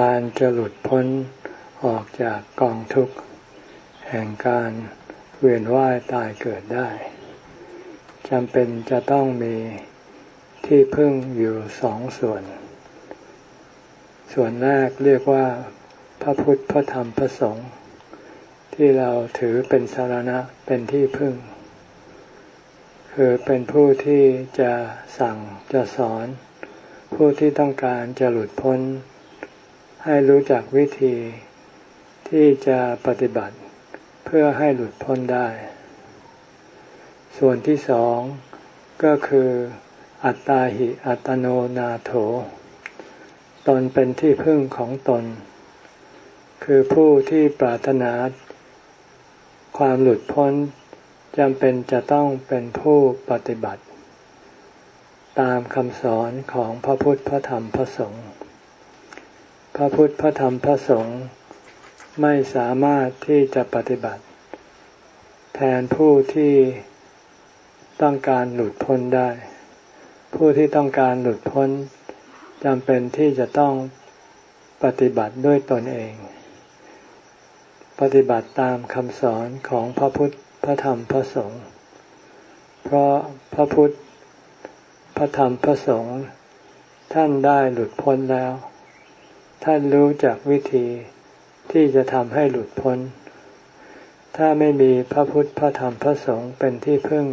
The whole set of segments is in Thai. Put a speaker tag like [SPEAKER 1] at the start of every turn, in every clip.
[SPEAKER 1] การจะหลุดพ้นออกจากกองทุกข์ แห่งการเวียนว่ายตายเกิดได้จำเป็นจะต้องมีที่พึ่งอยู่สองส่วน ส่วนแรกเรียกว่าพระพุทธพระธรรมพระสงฆ์ที่เราถือเป็นสารณะเป็นที่พึ่ง คือเป็นผู้ที่จะสั่งจะสอน ผู้ที่ต้องการจะหลุดพ้น ให้รู้จักวิธีที่จะปฏิบัติเพื่อให้หลุดพ้นได้ ส่วนที่สองก็คืออัตตาหิอัตโนนาโถ ตนเป็นที่พึ่งของตน คือผู้ที่ปรารถนา ความหลุดพ้นจำเป็นจะต้องเป็นผู้ปฏิบัติ ตามคำสอนของพระพุทธพระธรรมพระสงฆ์ พระพุทธพระธรรมพระสงฆ์ไม่สามารถที่จะปฏิบัติ แทนผู้ที่ต้องการหลุดพ้นได้ ผู้ที่ต้องการหลุดพ้นจำเป็นที่จะต้องปฏิบัติด้วยตนเอง ปฏิบัติตามคำสอนของพระพุทธพระธรรมพระสงฆ์เพราะพระพุทธพระธรรมพระสงฆ์ท่านได้หลุดพ้นแล้ว ท่านรู้จักวิธีที่จะทำให้หลุดพ้น ถ้าไม่มีพระพุทธพระธรรมพระสงฆ์เป็นที่พึ่ง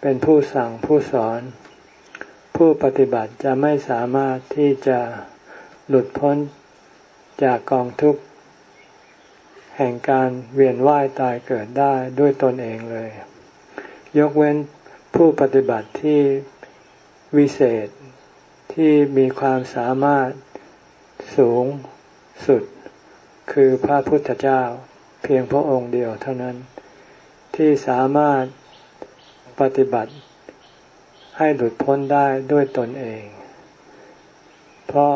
[SPEAKER 1] เป็นผู้สั่งผู้สอน ผู้ปฏิบัติจะไม่สามารถที่จะหลุดพ้นจากกองทุกข์ แห่งการเวียนว่ายตายเกิดได้ด้วยตนเองเลย ยกเว้นผู้ปฏิบัติที่วิเศษที่มีความสามารถ สูงสุด คือพระพุทธเจ้า เพียงพระองค์เดียวเท่านั้น ที่สามารถปฏิบัติให้หลุดพ้นได้ด้วยตนเอง เพราะ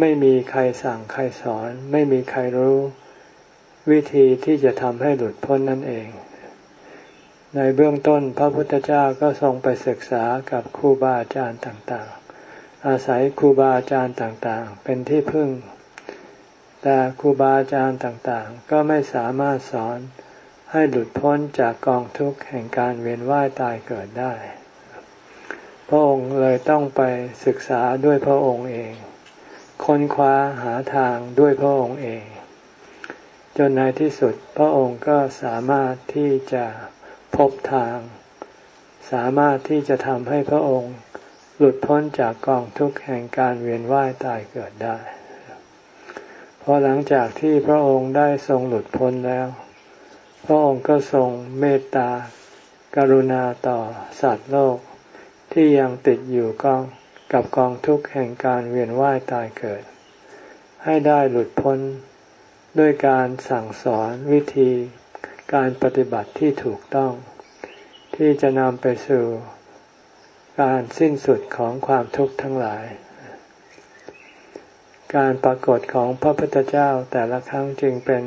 [SPEAKER 1] ไม่มีใครสั่งใครสอน ไม่มีใครรู้วิธีที่จะทำให้หลุดพ้นนั่นเอง ในเบื้องต้นพระพุทธเจ้าก็ทรงไปศึกษากับครูบาอาจารย์ต่าง อาศัยครูบาอาจารย์ต่างๆ เป็นที่พึ่ง แต่ครูบาอาจารย์ต่างๆ ก็ไม่สามารถสอนให้หลุดพ้นจากกองทุกข์แห่งการเวียนว่ายตายเกิดได้ พระองค์เลยต้องไปศึกษาด้วยพระองค์เอง ค้นคว้าหาทางด้วยพระองค์เอง จนในที่สุดพระองค์ก็สามารถที่จะพบทาง สามารถที่จะทำให้พระองค์ หลุดพ้นจากกองทุกข์แห่งการเวียนว่ายตายเกิดได้พอหลังจากที่พระองค์ได้ทรงหลุดพ้นแล้ว พระองค์ก็ทรงเมตตากรุณาต่อสัตว์โลก ที่ยังติดอยู่กองกับกองทุกข์แห่งการเวียนว่ายตายเกิด ให้ได้หลุดพ้นด้วยการสั่งสอนวิธีการปฏิบัติที่ถูกต้อง ที่จะนำไปสู่ การสิ้นสุดของความทุกข์ทั้งหลาย การปรากฏของพระพุทธเจ้าแต่ละครั้งจึงเป็น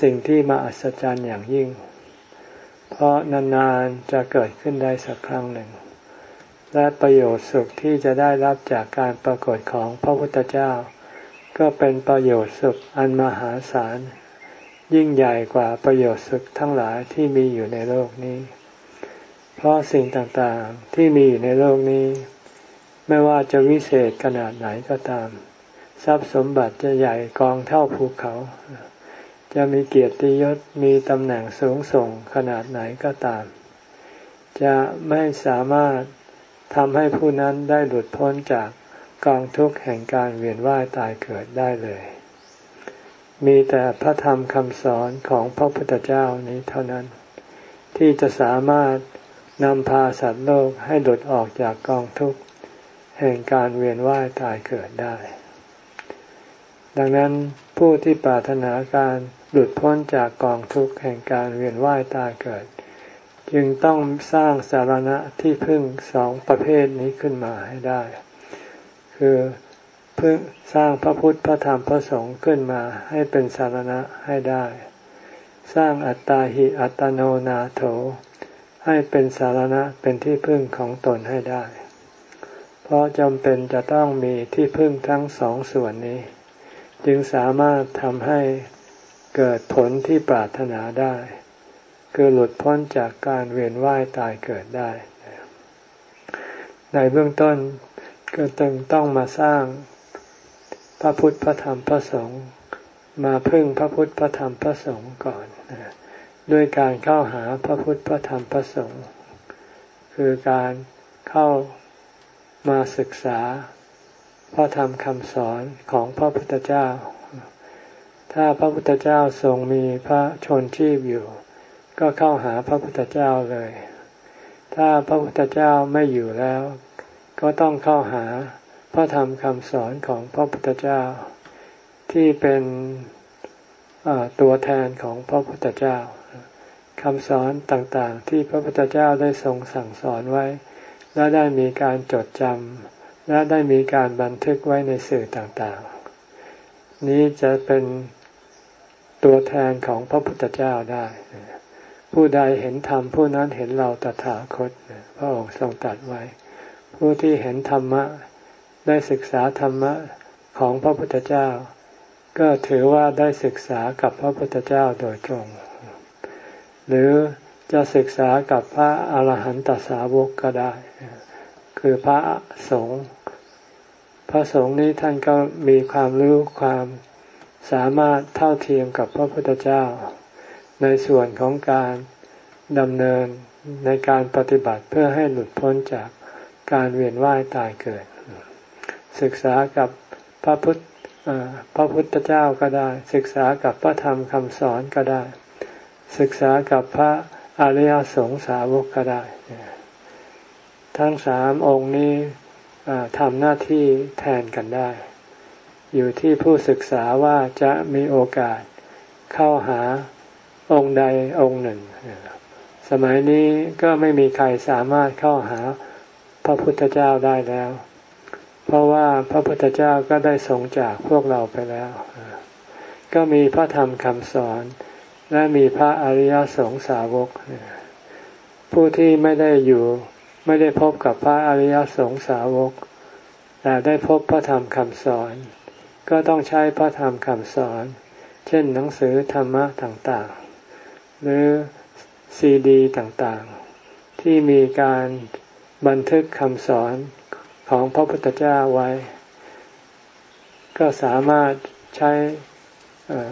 [SPEAKER 1] สิ่งที่มาอัศจรรย์อย่างยิ่ง เพราะนานๆจะเกิดขึ้นได้สักครั้งหนึ่ง และประโยชน์สุขที่จะได้รับจากการปรากฏของพระพุทธเจ้า ก็เป็นประโยชน์สุขอันมหาศาล ยิ่งใหญ่กว่าประโยชน์สุขทั้งหลายที่มีอยู่ในโลกนี้ ราะสิ่งต่างๆที่มีอยู่ในโลกนี้ ไม่ว่าจะวิเศษขนาดไหนก็ตาม ทรัพย์สมบัติจะใหญ่กองเท่าภูเขา จะมีเกียรติยศมีตำแหน่งสูงส่งขนาดไหนก็ตาม จะไม่สามารถทำให้ผู้นั้นได้หลุดพ้นจากกองทุกข์แห่งการเวียนว่ายตายเกิดได้เลย มีแต่พระธรรมคำสอนของพระพุทธเจ้านี้เท่านั้น ที่จะสามารถ นำพาสัตว์โลกให้หลุดออกจากกองทุกข์แห่งการเวียนว่ายตายเกิดได้ ดังนั้นผู้ที่ปรารถนาการหลุดพ้นจากกองทุกข์แห่งการเวียนว่ายตายเกิด จึงต้องสร้างสารณะที่พึ่งสองประเภทนี้ขึ้นมาให้ได้ คือพึ่งสร้างพระพุทธพระธรรมพระสงฆ์ขึ้นมาให้เป็นสารณะให้ได้ สร้างอัตตาหิอัตโนนาโถ ให้เป็นสารณะเป็นที่พึ่งของตนให้ได้ เพราะจำเป็นจะต้องมีที่พึ่งทั้งสองส่วนนี้ จึงสามารถทำให้เกิดผลที่ปรารถนาได้ คือหลุดพ้นจากการเวียนว่ายตายเกิดได้ ในเบื้องต้นก็ตึงต้องมาสร้างพระพุทธพระธรรมพระสงฆ์มาพึ่งพระพุทธพระธรรมพระสงฆ์ก่อน ด้วยการเข้าหาพระพุทธพระธรรมพระสงฆ์คือการเข้ามาศึกษาพระธรรมคำสอนของพระพุทธเจ้า ถ้าพระพุทธเจ้าทรงมีพระชนชีพอยู่ ก็เข้าหาพระพุทธเจ้าเลย ถ้าพระพุทธเจ้าไม่อยู่แล้ว ก็ต้องเข้าหาพระธรรมคำสอนของพระพุทธเจ้า ที่เป็นตัวแทนของพระพุทธเจ้า คำสอนต่างๆ ที่พระพุทธเจ้าได้ทรงสั่งสอนไว้ และได้มีการจดจำและได้มีการบันทึกไว้ในสื่อต่างๆ นี้จะเป็นตัวแทนของพระพุทธเจ้าได้ ผู้ใดเห็นธรรมผู้นั้นเห็นเราตถาคตพระองค์ทรงตรัสไว้ ผู้ที่เห็นธรรมะได้ศึกษาธรรมะของพระพุทธเจ้า ก็ถือว่าได้ศึกษากับพระพุทธเจ้าโดยตรง หรือจะศึกษากับพระอาหารหันตสาวกก็ได้ คือพระสงฆ์พระสงฆ์นี้ท่านก็มีความรู้ความสามารถเท่าเทียมกับพระพุทธเจ้า ในส่วนของการดำเนินในการปฏิบัติเพื่อให้หลุดพ้นจากการเวียนว่ายตายเกิด ศึกษากับพระพุทธพระพุทธเจ้าก็ได้ ศึกษากับพระธรรมคำสอนก็ได้ ศึกษากับพระอริยสงสาวกก็ได้ ทั้งสามองค์นี้ทำหน้าที่แทนกันได้ อยู่ที่ผู้ศึกษาว่าจะมีโอกาสเข้าหาองค์ใดองค์หนึ่ง สมัยนี้ก็ไม่มีใครสามารถเข้าหาพระพุทธเจ้าได้แล้ว เพราะว่าพระพุทธเจ้าก็ได้ทรงจากพวกเราไปแล้ว ก็มีพระธรรมคำสอน และมีพระอริยสงสาวก ผู้ที่ไม่ได้อยู่ไม่ได้พบกับพระอริยสงสาวก แต่ได้พบพระธรรมคำสอน ก็ต้องใช้พระธรรมคำสอน เช่นหนังสือธรรมะต่างๆ หรือซีดีต่างๆ ที่มีการบันทึกคำสอนของพระพุทธเจ้าไว้ ก็สามารถใช้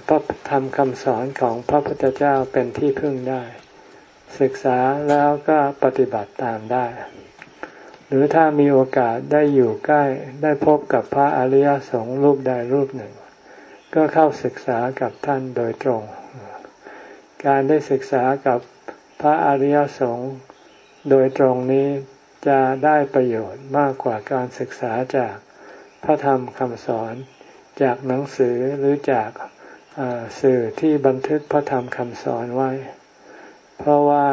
[SPEAKER 1] พระธรรมคำสอนของพระพุทธเจ้าเป็นที่พึ่งได้ ศึกษาแล้วก็ปฏิบัติตามได้ หรือถ้ามีโอกาสได้อยู่ใกล้ได้พบกับพระอริยสงฆ์รูปใดรูปหนึ่ง ก็เข้าศึกษากับท่านโดยตรง การได้ศึกษากับพระอริยสงฆ์โดยตรงนี้จะได้ประโยชน์มากกว่าการศึกษาจากพระธรรมคำสอนจากหนังสือหรือจาก สื่อที่บันทึกพระธรรมคำสอนไว้ เพราะว่า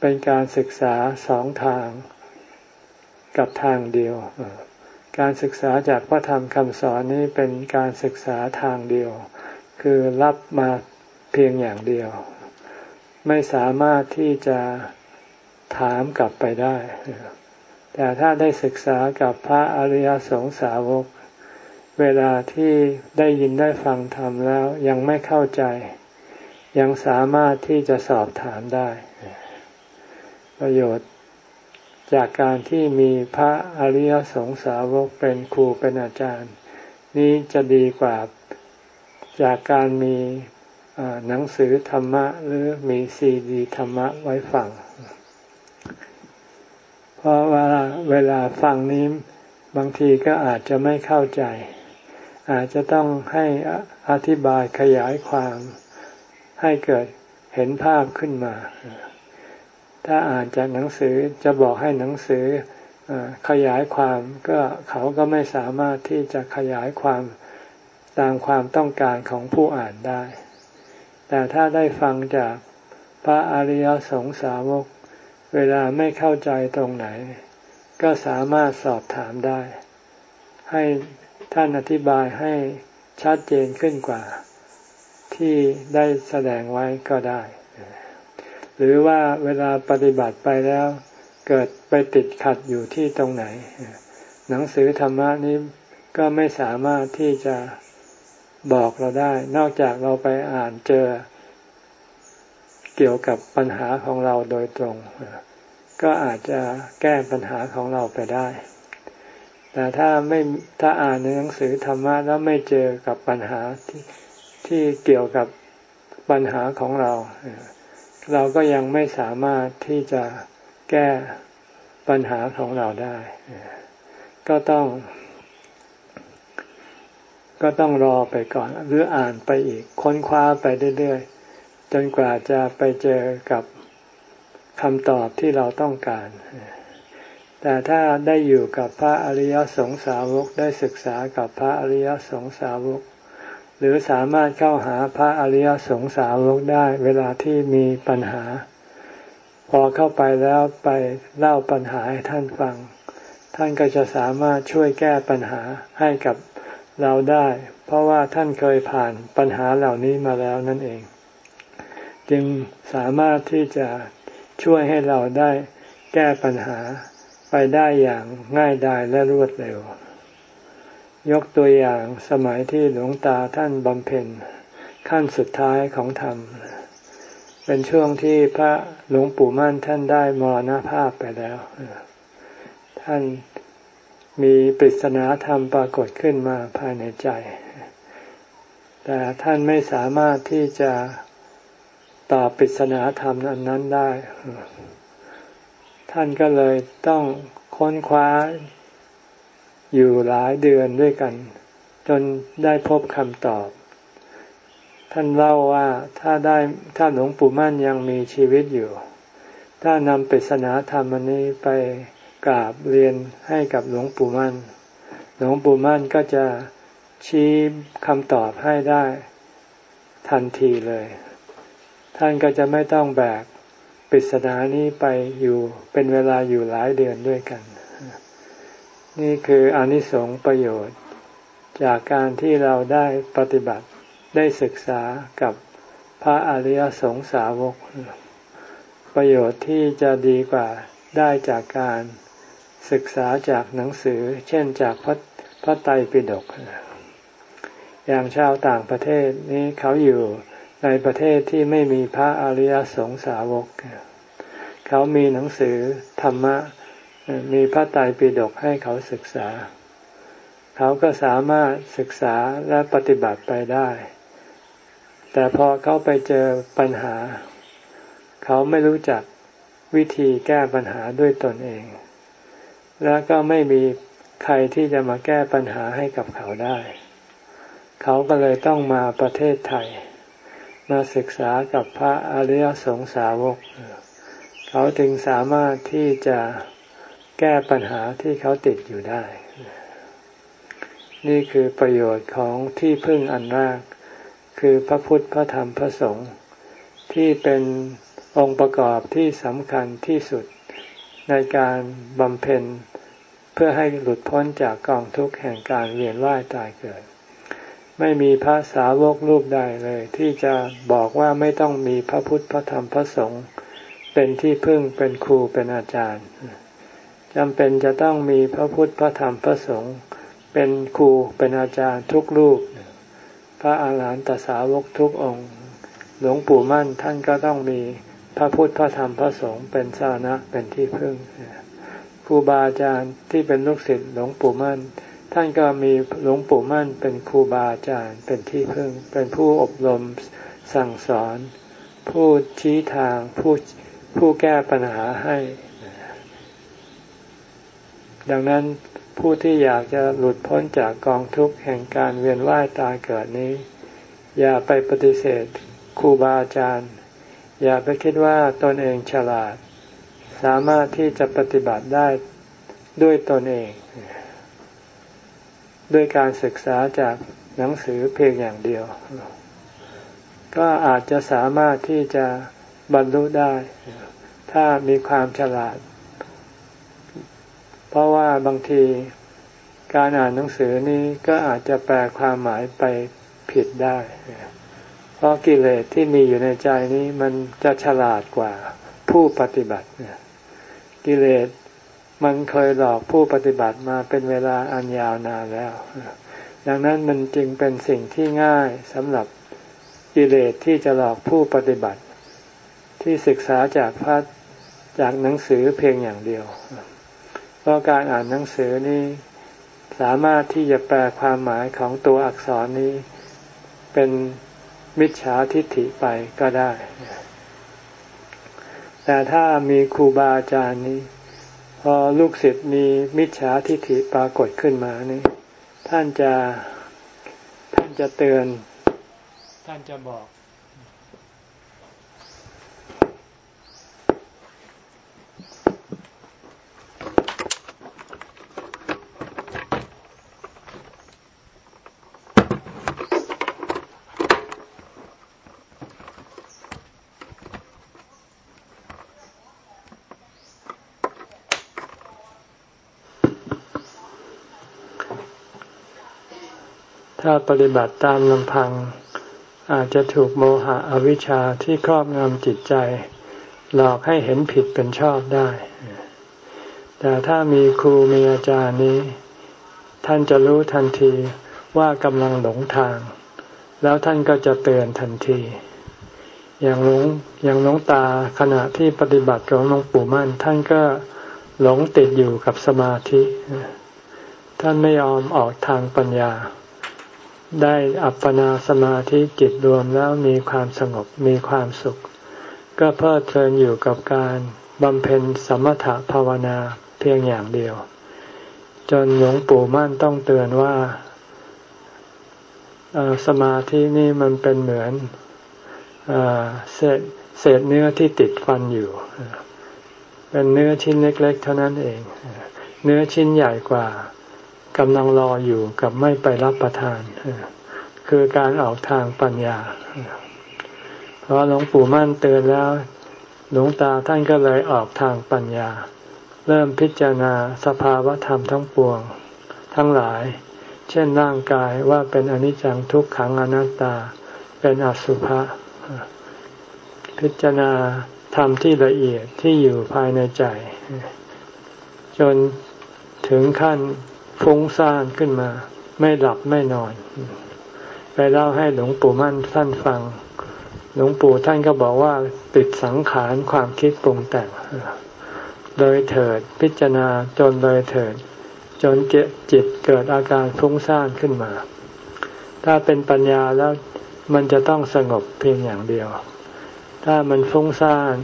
[SPEAKER 1] เป็นการศึกษาสองทางกับทางเดียว การศึกษาจากพระธรรมคำสอนนี้เป็นการศึกษาทางเดียว คือรับมาเพียงอย่างเดียว ไม่สามารถที่จะถามกลับไปได้ แต่ถ้าได้ศึกษากับพระอริยสงสาวก เวลาที่ได้ยินได้ฟังธรรมแล้วยังไม่เข้าใจ ยังสามารถที่จะสอบถามได้ ประโยชน์จากการที่มีพระอริยสงสาวกเป็นครูเป็นอาจารย์ นี้จะดีกว่าจากการมีหนังสือธรรมะหรือมีซีดีธรรมะไว้ฟัง เพราะว่าเวลาฟังนี้บางทีก็อาจจะไม่เข้าใจ อาจจะต้องให้อธิบายขยายความให้เกิดเห็นภาพขึ้นมา ถ้าอ่านจากหนังสือจะบอกให้หนังสือขยายความก็เขาก็ไม่สามารถที่จะขยายความตามความต้องการของผู้อ่านได้ แต่ถ้าได้ฟังจากพระอริยสงสาวก เวลาไม่เข้าใจตรงไหน ก็สามารถสอบถามได้ ให้ ท่านอธิบายให้ชัดเจนขึ้นกว่า ที่ได้แสดงไว้ก็ได้ หรือว่าเวลาปฏิบัติไปแล้ว เกิดไปติดขัดอยู่ที่ตรงไหน หนังสือธรรมะนี้ก็ไม่สามารถที่จะบอกเราได้ นอกจากเราไปอ่านเจอเกี่ยวกับปัญหาของเราโดยตรง ก็อาจจะแก้ปัญหาของเราไปได้ แต่ถ้าไม่ถ้าอ่านในหนังสือธรรมะแล้วไม่เจอกับปัญหาที่ที่เกี่ยวกับปัญหาของเรา เราก็ยังไม่สามารถที่จะแก้ปัญหาของเราได้ ก็ต้อง ก็ต้องรอไปก่อน หรืออ่านไปอีก ค้นคว้าไปเรื่อยๆ จนกว่าจะไปเจอกับคำตอบที่เราต้องการ แต่ถ้าได้อยู่กับพระอริยสงสาวกได้ศึกษากับพระอริยสงสาวก หรือสามารถเข้าหาพระอริยสงสาวกได้เวลาที่มีปัญหา พอเข้าไปแล้วไปเล่าปัญหาให้ท่านฟัง ท่านก็จะสามารถช่วยแก้ปัญหาให้กับเราได้ เพราะว่าท่านเคยผ่านปัญหาเหล่านี้มาแล้วนั่นเอง จึงสามารถที่จะช่วยให้เราได้แก้ปัญหา ไปได้อย่างง่ายดายและรวดเร็ว ยกตัวอย่างสมัยที่หลวงตาท่านบำเพ็ญขั้นสุดท้ายของธรรม เป็นช่วงที่พระหลวงปู่มั่นท่านได้มรณภาพไปแล้ว ท่านมีปริศนาธรรมปรากฏขึ้นมาภายในใจ แต่ท่านไม่สามารถที่จะตอบปริศนาธรรมอันนั้นได้ ท่านก็เลยต้องค้นคว้าอยู่หลายเดือนด้วยกัน จนได้พบคำตอบ ท่านเล่าว่าถ้าได้ถ้าหลวงปู่มั่นยังมีชีวิตอยู่ ถ้านำปริศนาธรรมนี้ไปกราบเรียนให้กับหลวงปู่มั่น หลวงปู่มั่นก็จะชี้คำตอบให้ได้ทันทีเลย ท่านก็จะไม่ต้องแบก ปริศนานี้ไปอยู่เป็นเวลาอยู่หลายเดือนด้วยกัน นี่คืออนิสงส์ประโยชน์ จากการที่เราได้ปฏิบัติได้ศึกษากับพระอริยสงสาวก ประโยชน์ที่จะดีกว่าได้จากการศึกษาจากหนังสือ เช่นจากพระพระไตรปิฎกอย่างชาวต่างประเทศนี้เขาอยู่ ในประเทศที่ไม่มีพระอริยสงสาวก เขามีหนังสือธรรมะ มีพระไตรปิฎกให้เขาศึกษา เขาก็สามารถศึกษาและปฏิบัติไปได้ แต่พอเขาไปเจอปัญหา เขาไม่รู้จักวิธีแก้ปัญหาด้วยตนเอง และก็ไม่มีใครที่จะมาแก้ปัญหาให้กับเขาได้ เขาก็เลยต้องมาประเทศไทย มาศึกษากับพระอริยสงสาวก เขาถึงสามารถที่จะแก้ปัญหาที่เขาติดอยู่ได้ นี่คือประโยชน์ของที่พึ่งอันแรก คือพระพุทธพระธรรมพระสงฆ์ที่เป็นองค์ประกอบที่สำคัญที่สุดในการบำเพ็ญเพื่อให้หลุดพ้นจากกองทุกข์แห่งการเวียนว่ายตายเกิด ไม่มีพระสาวกรูปใดเลย ที่จะบอกว่าไม่ต้องมีพระพุทธพระธรรมพระสงฆ์เป็นที่พึ่งเป็นครูเป็นอาจารย์จำเป็นจะต้องมีพระพุทธพระธรรมพระสงฆ์เป็นครูเป็นอาจารย์ทุกรูป พระอาหารหันตสาวกทุกองค์ หลวงปู่มั่นท่านก็ต้องมีพระพุทธพระธรรมพระสงฆ์เป็นสาระเป็นที่พึ่งครูบาอาจารย์ที่เป็นลูกศิษย์หลวงปู่มั่น ท่านก็มีหลวงปู่มั่นเป็นครูบาอาจารย์เป็นที่พึ่ง เป็นผู้อบรมสั่งสอน ผู้ชี้ทางผู้ผู้แก้ปัญหาให้ ดังนั้นผู้ที่อยากจะหลุดพ้นจากกองทุกข์แห่งการเวียนว่ายตายเกิดนี้ อย่าไปปฏิเสธครูบาอาจารย์ อย่าไปคิดว่าตนเองฉลาด สามารถที่จะปฏิบัติได้ด้วยตนเอง ด้วยการศึกษาจากหนังสือเพียงอย่างเดียว ก็อาจจะสามารถที่จะบรรลุได้ ถ้ามีความฉลาด เพราะว่าบางทีการอ่านหนังสือนี้ก็อาจจะแปลความหมายไปผิดได้ เพราะกิเลสที่มีอยู่ในใจนี้มันจะฉลาดกว่าผู้ปฏิบัติกิเลส มันเคยหลอกผู้ปฏิบัติมาเป็นเวลาอันยาวนานแล้ว ดังนั้นมันจึงเป็นสิ่งที่ง่ายสำหรับกิเลสที่จะหลอกผู้ปฏิบัติ ที่ศึกษาจากพระจากหนังสือเพียงอย่างเดียว เพราะการอ่านหนังสือนี้สามารถที่จะแปลความหมายของตัวอักษรนี้ เป็นมิจฉาทิฏฐิไปก็ได้ แต่ถ้ามีครูบาอาจารย์นี้ พอลูกศิษย์มีมิจฉาทิฏฐิปรากฏขึ้นมานี่ท่านจะท่านจะเตือน ท่านจะบอก ถ้าปฏิบัติตามลำพัง อาจจะถูกโมหะอวิชชาที่ครอบงำจิตใจ หลอกให้เห็นผิดเป็นชอบได้ แต่ถ้ามีครูมีอาจารย์นี้ ท่านจะรู้ทันทีว่ากำลังหลงทาง แล้วท่านก็จะเตือนทันที อย่างหลงอย่างหลงตาขณะที่ปฏิบัติของหลวงปู่มั่น ท่านก็หลงติดอยู่กับสมาธิ ท่านไม่ยอมออกทางปัญญา ได้อัปปนาสมาธิจิตรวมแล้วมีความสงบมีความสุข ก็เพลิดเพลินอยู่กับการบำเพ็ญสมถภาวนาเพียงอย่างเดียว จนหลวงปู่มั่นต้องเตือนว่าสมาธินี่มันเป็นเหมือนเศษเศษเนื้อที่ติดฟันอยู่ เป็นเนื้อชิ้นเล็ก ๆ เท่านั้นเอง เนื้อชิ้นใหญ่กว่า กำลังรออยู่กับไม่ไปรับประทาน คือการออกทางปัญญา เพราะหลวงปู่มั่นเตือนแล้ว หลวงตาท่านก็เลยออกทางปัญญา เริ่มพิจารณาสภาวะธรรมทั้งปวง ทั้งหลาย เช่นร่างกายว่าเป็นอนิจจังทุกขังอนัตตา เป็นอสุภะพิจารณาธรรมที่ละเอียดที่อยู่ภายในใจ จนถึงขั้น ฟุ้งซ่านขึ้นมา ไม่หลับไม่นอน ไปเล่าให้หลวงปู่มั่นท่านฟัง หลวงปู่ท่านก็บอกว่าติดสังขารความคิดปรุงแต่งเลยเถิดพิจารณาจนเลยเถิด จนเจจิตเกิดอาการฟุ้งซ่านขึ้นมา ถ้าเป็นปัญญาแล้วมันจะต้องสงบเพียงอย่างเดียว ถ้ามันฟุ้งซ่าน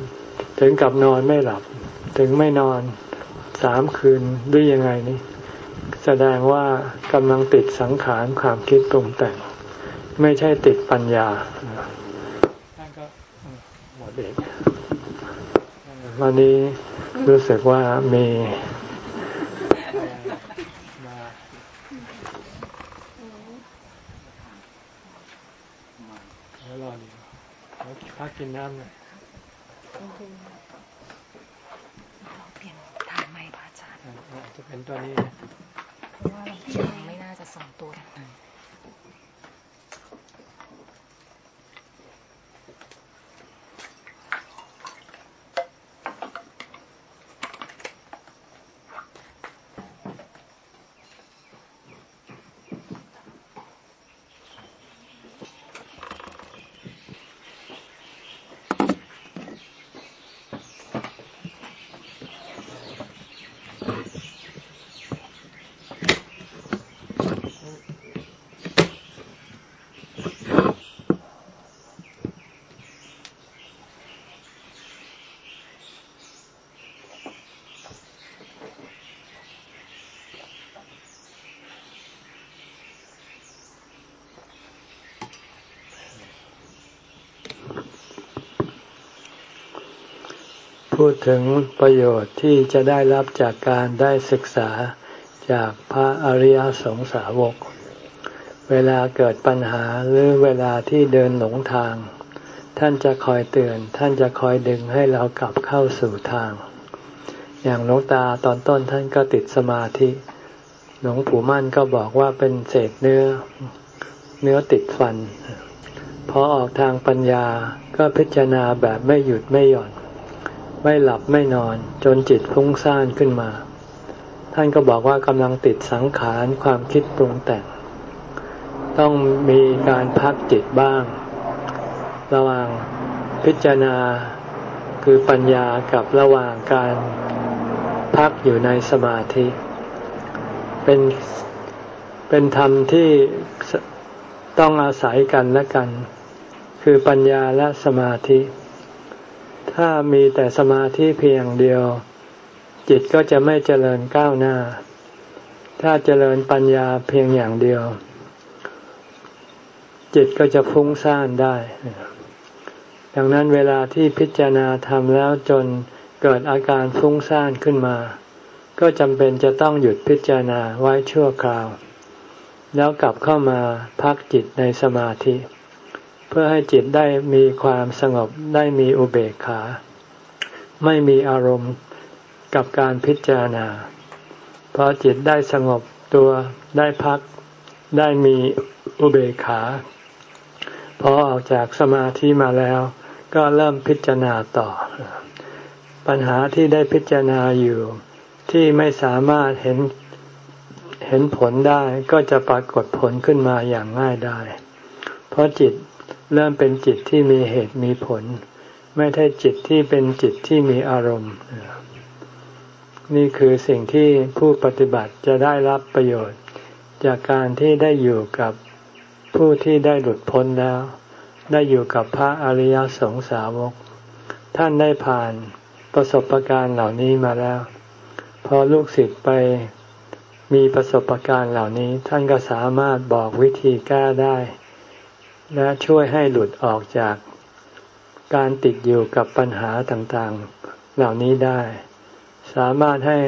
[SPEAKER 1] ถึงกับนอนไม่หลับ ถึงไม่นอนสามคืนด้วยยังไงนี่ แสดงว่ากำลังติดสังขารความคิดปรุงแต่ง ไม่ใช่ติดปัญญาท่านก็หมดเด็กวันนี้รู้สึกว่ามีแล้วรอดีพักกินน้ำหน่อย
[SPEAKER 2] เปลี่ยนทางไม่พระอาจารย์
[SPEAKER 1] จะเป็นตัวนี้
[SPEAKER 2] ว่าเราไม่น่าจะส่งตัวกัน
[SPEAKER 1] พูดถึงประโยชน์ที่จะได้รับจากการได้ศึกษาจากพระอริยสงสาวก เวลาเกิดปัญหาหรือเวลาที่เดินหลงทาง ท่านจะคอยเตือน ท่านจะคอยดึงให้เรากลับเข้าสู่ทาง อย่างหลวงตาตอนต้นท่านก็ติดสมาธิหลวงปู่มั่นก็บอกว่าเป็นเศษเนื้อ เนื้อติดฟัน พอออกทางปัญญาก็พิจารณาแบบไม่หยุดไม่หย่อน ไม่หลับไม่นอน จนจิตฟุ้งซ่านขึ้นมา ท่านก็บอกว่ากำลังติดสังขารความคิดปรุงแต่ง ต้องมีการพักจิตบ้าง ระหว่างพิจารณาคือปัญญากับระหว่างการพักอยู่ในสมาธิ เป็นเป็นธรรมที่ต้องอาศัยกันและกัน คือปัญญาและสมาธิ ถ้ามีแต่สมาธิเพียงเดียว จิตก็จะไม่เจริญก้าวหน้า ถ้าเจริญปัญญาเพียงอย่างเดียว จิตก็จะฟุ้งซ่านได้ ดังนั้นเวลาที่พิจารณาทำแล้วจนเกิดอาการฟุ้งซ่านขึ้นมา ก็จำเป็นจะต้องหยุดพิจารณาไว้ชั่วคราว แล้วกลับเข้ามาพักจิตในสมาธิ เพื่อให้จิตได้มีความสงบได้มีอุเบกขา ไม่มีอารมณ์กับการพิจารณาพอจิตได้สงบตัวได้พักได้มีอุเบกขาพอออกจากสมาธิมาแล้ว ก็เริ่มพิจารณาต่อ ปัญหาที่ได้พิจารณาอยู่ที่ไม่สามารถเห็นเห็นผลได้ก็จะปรากฏผลขึ้นมาอย่างง่ายได้ เพราะจิต เริ่มเป็นจิตที่มีเหตุมีผล ไม่ใช่จิตที่เป็นจิตที่มีอารมณ์ นี่คือสิ่งที่ผู้ปฏิบัติจะได้รับประโยชน์ จากการที่ได้อยู่กับผู้ที่ได้หลุดพ้นแล้ว ได้อยู่กับพระอริยสงสาวก ท่านได้ผ่านประสบการณ์เหล่านี้มาแล้ว พอลูกศิษย์ไปมีประสบการณ์เหล่านี้ ท่านก็สามารถบอกวิธีแก้ได้ และช่วยให้หลุดออกจากการติดอยู่กับปัญหาต่างๆ เหล่านี้ได้ สามารถให้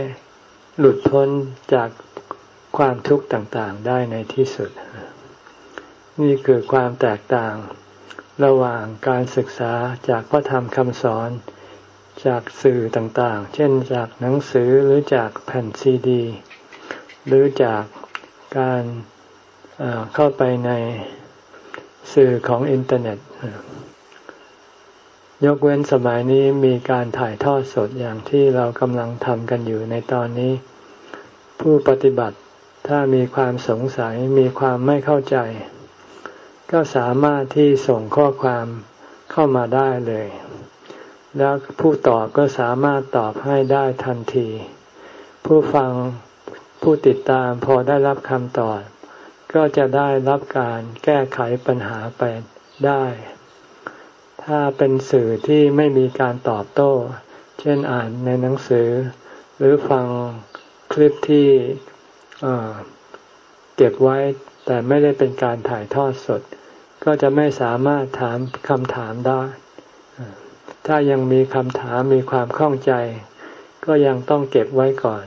[SPEAKER 1] หลุดพ้นจากความทุกข์ต่างๆ ได้ในที่สุด นี่คือความแตกต่าง ระหว่างการศึกษาจากพระธรรมคำสอนจากสื่อต่างๆ เช่นจากหนังสือหรือจากแผ่นซีดี หรือจากการเข้าไปใน สื่อของอินเทอร์เน็ต ยกเว้นสมัยนี้มีการถ่ายทอดสดอย่างที่เรากำลังทำกันอยู่ในตอนนี้ ผู้ปฏิบัติถ้ามีความสงสัยมีความไม่เข้าใจ ก็สามารถที่ส่งข้อความเข้ามาได้เลย แล้วผู้ตอบก็สามารถตอบให้ได้ทันที ผู้ฟังผู้ติดตามพอได้รับคำตอบ ก็จะได้รับการแก้ไขปัญหาไปได้ ถ้าเป็นสื่อที่ไม่มีการตอบโต้ เช่นอ่านในหนังสือ หรือฟังคลิปที่เก็บไว้แต่ไม่ได้เป็นการถ่ายทอดสด ก็จะไม่สามารถถามคำถามได้ ถ้ายังมีคำถามมีความข้องใจ ก็ยังต้องเก็บไว้ก่อน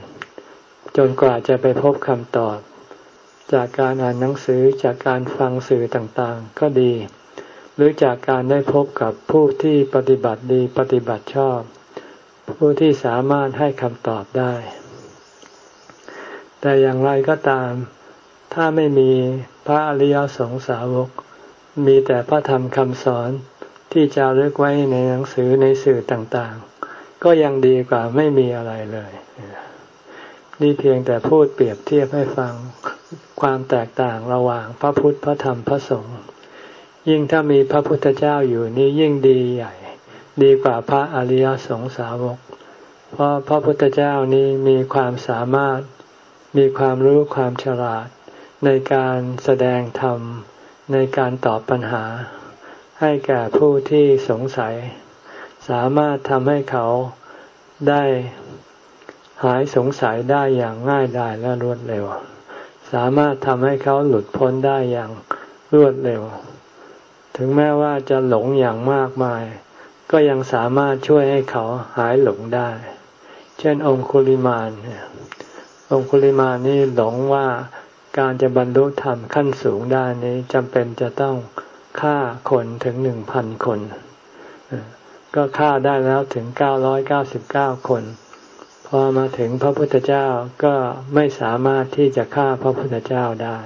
[SPEAKER 1] จนกว่าจะไปพบคำตอบ จากการอ่านหนังสือจากการฟังสื่อต่างๆ ก็ดี หรือจากการได้พบกับผู้ที่ปฏิบัติดีปฏิบัติชอบ ผู้ที่สามารถให้คำตอบได้ แต่อย่างไรก็ตาม ถ้าไม่มีพระอริยสงสาวก มีแต่พระธรรมคำสอนที่จะเลือกไว้ในหนังสือในสื่อต่างๆ ก็ยังดีกว่าไม่มีอะไรเลย นี่เพียงแต่พูดเปรียบเทียบให้ฟัง ความแตกต่างระหว่างพระพุทธพระธรรมพระสงฆ์ยิ่งถ้ามีพระพุทธเจ้าอยู่นี่ยิ่งดีใหญ่ ดีกว่าพระอริยสงสาวก เพราะพระพุทธเจ้านี้มีความสามารถมีความรู้ความฉลาด ในการแสดงธรรม ในการตอบปัญหา ให้แก่ผู้ที่สงสัย สามารถทำให้เขาได้หายสงสัยได้อย่างง่ายดายและรวดเร็ว สามารถทำให้เขาหลุดพ้นได้อย่างรวดเร็ว ถึงแม้ว่าจะหลงอย่างมากมาย ก็ยังสามารถช่วยให้เขาหายหลงได้ เช่น องคุลิมานองคุลิมานนี่หลงว่าการจะบรรลุธรรมขั้นสูงได้นี้จำเป็นจะต้องฆ่าคนถึงหนึ่งพันคน ก็ฆ่าได้แล้วถึงเก้าร้อยเก้าสิบเก้าคน พอมาถึงพระพุทธเจ้าก็ไม่สามารถที่จะฆ่าพระพุทธเจ้าได้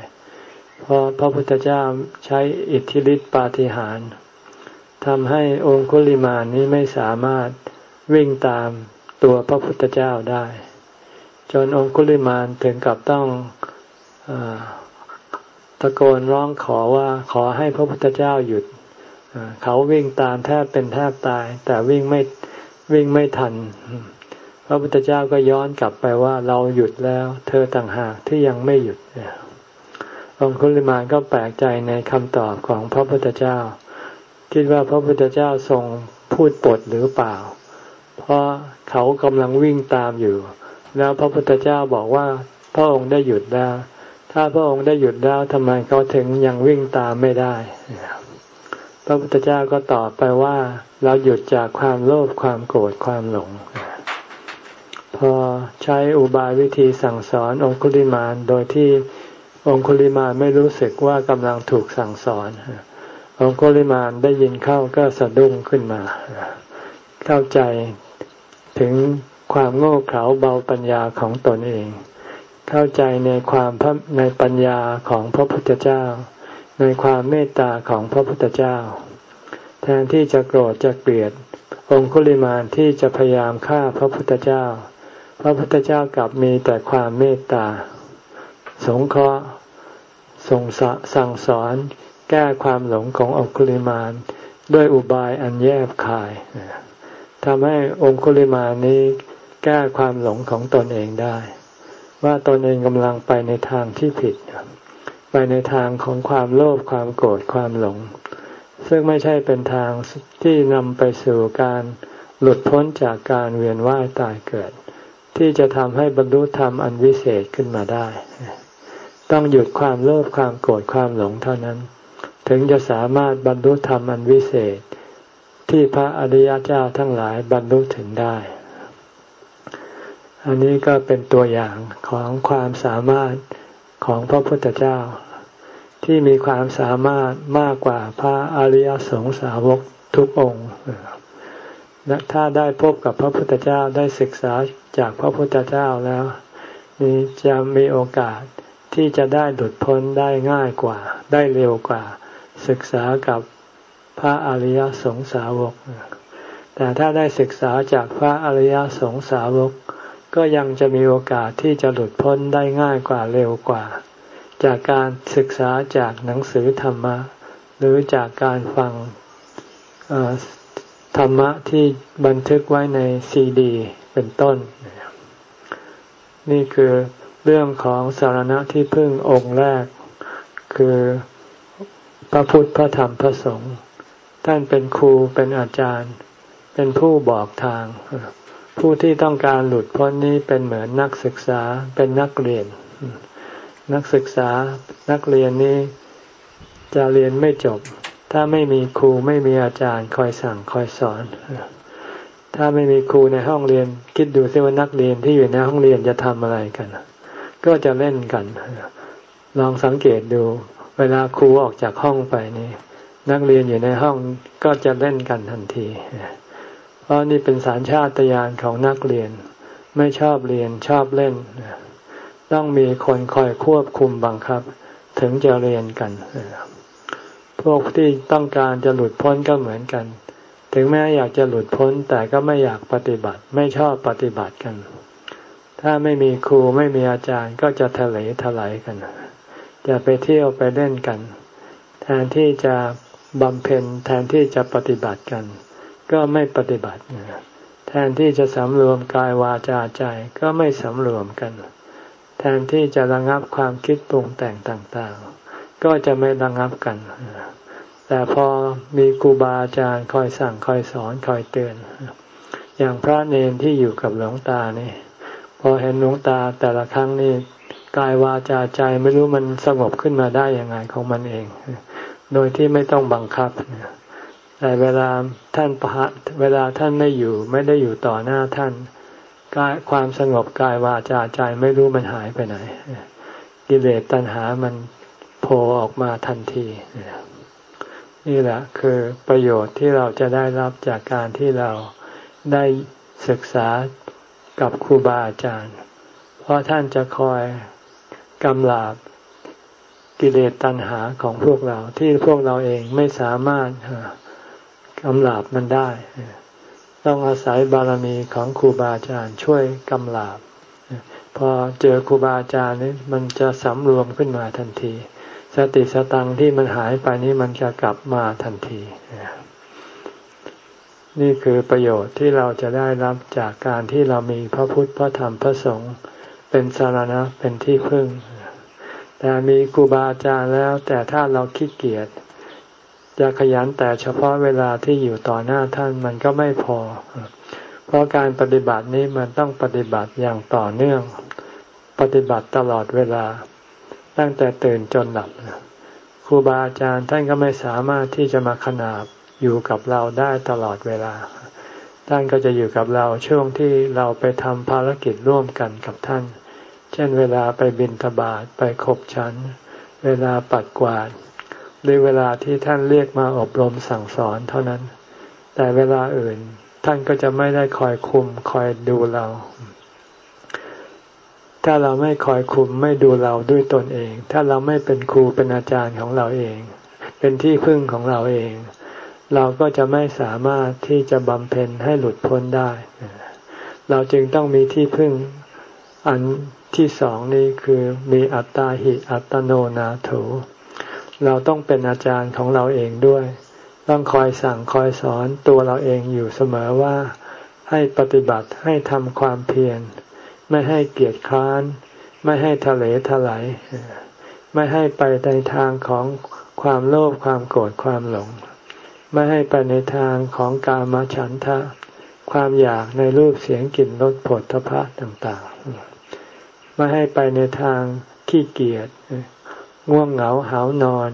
[SPEAKER 1] เพราะพระพุทธเจ้าใช้อิทธิฤทธิปาฏิหาริย์ทำให้องคุลิมานนี้ไม่สามารถวิ่งตามตัวพระพุทธเจ้าได้ จนองคุลิมานถึงกับต้องอตะโกนร้องขอว่าขอให้พระพุทธเจ้าหยุดเขาวิ่งตามแทบเป็นแทบตาย แต่วิ่งไม่วิ่งไม่ทัน พระพุทธเจ้าก็ย้อนกลับไปว่าเราหยุดแล้ว เธอต่างหากที่ยังไม่หยุดองคุลิมานก็แปลกใจในคำตอบของพระพุทธเจ้า คิดว่าพระพุทธเจ้าทรงพูดปดหรือเปล่า เพราะเขากำลังวิ่งตามอยู่ แล้วพระพุทธเจ้าบอกว่า พระองค์ได้หยุดแล้ว ถ้าพระองค์ได้หยุดแล้วทำไมเขาถึงยังวิ่งตามไม่ได้ พระพุทธเจ้าก็ตอบไปว่า เราหยุดจากความโลภความโกรธความหลง พอใช้อุบายวิธีสั่งสอนองคุลิมานโดยที่องคุลิมานไม่รู้สึกว่ากำลังถูกสั่งสอนองคุลิมานได้ยินเข้าก็สะดุ้งขึ้นมา เข้าใจถึงความโง่เขลาเบาปัญญาของตนเอง เข้าใจในความในปัญญาของพระพุทธเจ้า ในความเมตตาของพระพุทธเจ้า แทนที่จะโกรธจะเกลียดองคุลิมานที่จะพยายามฆ่าพระพุทธเจ้า พระพุทธเจ้ากลับมีแต่ความเมตตา สงเคราะห์ส่งสั่งสอนแก้ความหลงขององคุลิมานด้วยอุบายอันแยบคายทำให้องคุลิมานี้แก้ความหลงของตนเองได้ ว่าตนเองกำลังไปในทางที่ผิด ไปในทางของความโลภความโกรธความหลง ซึ่งไม่ใช่เป็นทางที่นำไปสู่การหลุดพ้นจากการเวียนว่ายตายเกิด ที่จะทำให้บรรลุธรรมอันวิเศษขึ้นมาได้ ต้องหยุดความโลภความโกรธความหลงเท่านั้น ถึงจะสามารถบรรลุธรรมอันวิเศษ ที่พระอริยเจ้าทั้งหลายบรรลุถึงได้ อันนี้ก็เป็นตัวอย่างของความสามารถของพระพุทธเจ้า ที่มีความสามารถมากกว่าพระอริยสงสาวกทุกองค์ ถ้าได้พบกับพระพุทธเจ้าได้ศึกษาจากพระพุทธเจ้าแล้วนี้จะมีโอกาสที่จะได้หลุดพ้นได้ง่ายกว่า ได้เร็วกว่า ศึกษากับพระอริยสงสาวก แต่ถ้าได้ศึกษาจากพระอริยสงสาวก ก็ยังจะมีโอกาสที่จะหลุดพ้นได้ง่ายกว่าเร็วกว่า จากการศึกษาจากหนังสือธรรมะ หรือจากการฟัง ธรรมะที่บันทึกไว้ในซีดี เป็นต้น นี่คือเรื่องของสารณะที่พึ่งองค์แรก คือพระพุทธพระธรรมพระสงฆ์ท่านเป็นครูเป็นอาจารย์ เป็นผู้บอกทาง ผู้ที่ต้องการหลุดพ้นนี้เป็นเหมือนนักศึกษาเป็นนักเรียน นักศึกษานักเรียนนี้จะเรียนไม่จบ ถ้าไม่มีครูไม่มีอาจารย์คอยสั่งคอยสอน ถ้าไม่มีครูในห้องเรียน คิดดูซิว่านักเรียนที่อยู่ในห้องเรียนจะทำอะไรกัน ก็จะเล่นกัน ลองสังเกตดู เวลาครูออกจากห้องไปนี่ นักเรียนอยู่ในห้องก็จะเล่นกันทันที เพราะนี่เป็นสารชาติยานของนักเรียน ไม่ชอบเรียนชอบเล่น ต้องมีคนคอยควบคุมบังคับ ถึงจะเรียนกัน พวกที่ต้องการจะหลุดพ้นก็เหมือนกัน ถึงแม้อยากจะหลุดพ้นแต่ก็ไม่อยากปฏิบัติ ไม่ชอบปฏิบัติกัน ถ้าไม่มีครูไม่มีอาจารย์ก็จะทะเลทลายกันจะไปเที่ยวไปเล่นกัน แทนที่จะบำเพ็ญแทนที่จะปฏิบัติกัน ก็ไม่ปฏิบัติแทนที่จะสำรวมกายวาจาใจก็ไม่สำรวมกัน แทนที่จะระงับความคิดปรุงแต่งต่างๆ ก็จะไม่ระงับกัน แต่พอมีครูบาอาจารย์คอยสั่งคอยสอนคอยเตือน อย่างพระเนนที่อยู่กับหลวงตานี่ พอเห็นหลวงตาแต่ละครั้งนี่กายวาจาใจไม่รู้มันสงบขึ้นมาได้ยังไงของมันเอง โดยที่ไม่ต้องบังคับ แต่เวลาท่านประเวลาท่านไม่อยู่ ไม่ได้อยู่ต่อหน้าท่านกายความสงบกายวาจาใจไม่รู้มันหายไปไหน กิเลสตัณหามัน โผล่ออกมาทันที นี่แหละคือประโยชน์ที่เราจะได้รับจากการที่เราได้ศึกษากับครูบาอาจารย์ เพราะท่านจะคอยกำลาบกิเลสตัณหาของพวกเราที่พวกเราเองไม่สามารถกำลาบมันได้ ต้องอาศัยบารมีของครูบาอาจารย์ช่วยกำลาบพอเจอครูบาอาจารย์นี่มันจะสำรวมขึ้นมาทันที สติสตังที่มันหายไปนี้มันจะกลับมาทันที นี่คือประโยชน์ที่เราจะได้รับจากการที่เรามีพระพุทธพระธรรมพระสงฆ์เป็นสารณะเป็นที่พึ่ง แต่มีครูบาอาจารย์แล้ว แต่ถ้าเราขี้เกียจจะขยันแต่เฉพาะเวลาที่อยู่ต่อหน้าท่านมันก็ไม่พอ เพราะการปฏิบัตินี้มันต้องปฏิบัติอย่างต่อเนื่อง ปฏิบัติตลอดเวลา ตั้งแต่ตื่นจนหลับครูบาอาจารย์ท่านก็ไม่สามารถที่จะมาขนาบอยู่กับเราได้ตลอดเวลา ท่านก็จะอยู่กับเราช่วงที่เราไปทำภารกิจร่วมกันกับท่าน เช่นเวลาไปบินทบาทไปขบฉัน เวลาปัดกวาดหรือเวลาที่ท่านเรียกมาอบรมสั่งสอนเท่านั้น แต่เวลาอื่นท่านก็จะไม่ได้คอยคุมคอยดูเรา ถ้าเราไม่คอยคุมไม่ดูเราด้วยตนเอง ถ้าเราไม่เป็นครูเป็นอาจารย์ของเราเอง เป็นที่พึ่งของเราเอง เราก็จะไม่สามารถที่จะบำเพ็ญให้หลุดพ้นได้ เราจึงต้องมีที่พึ่งอันที่สองนี้คือมีอัตตาหิอัตโนนาโถเราต้องเป็นอาจารย์ของเราเองด้วย ต้องคอยสั่งคอยสอนตัวเราเองอยู่เสมอว่า ให้ปฏิบัติให้ทำความเพียร ไม่ให้เกียจคร้าน ไม่ให้ทะเลทลายไม่ให้ไปในทางของความโลภความโกรธความหลง ไม่ให้ไปในทางของกามฉันทะ ความอยากในรูปเสียงกลิ่นรสผลทพะต่างๆ ไม่ให้ไปในทางขี้เกียจง่วงเหงาหานอน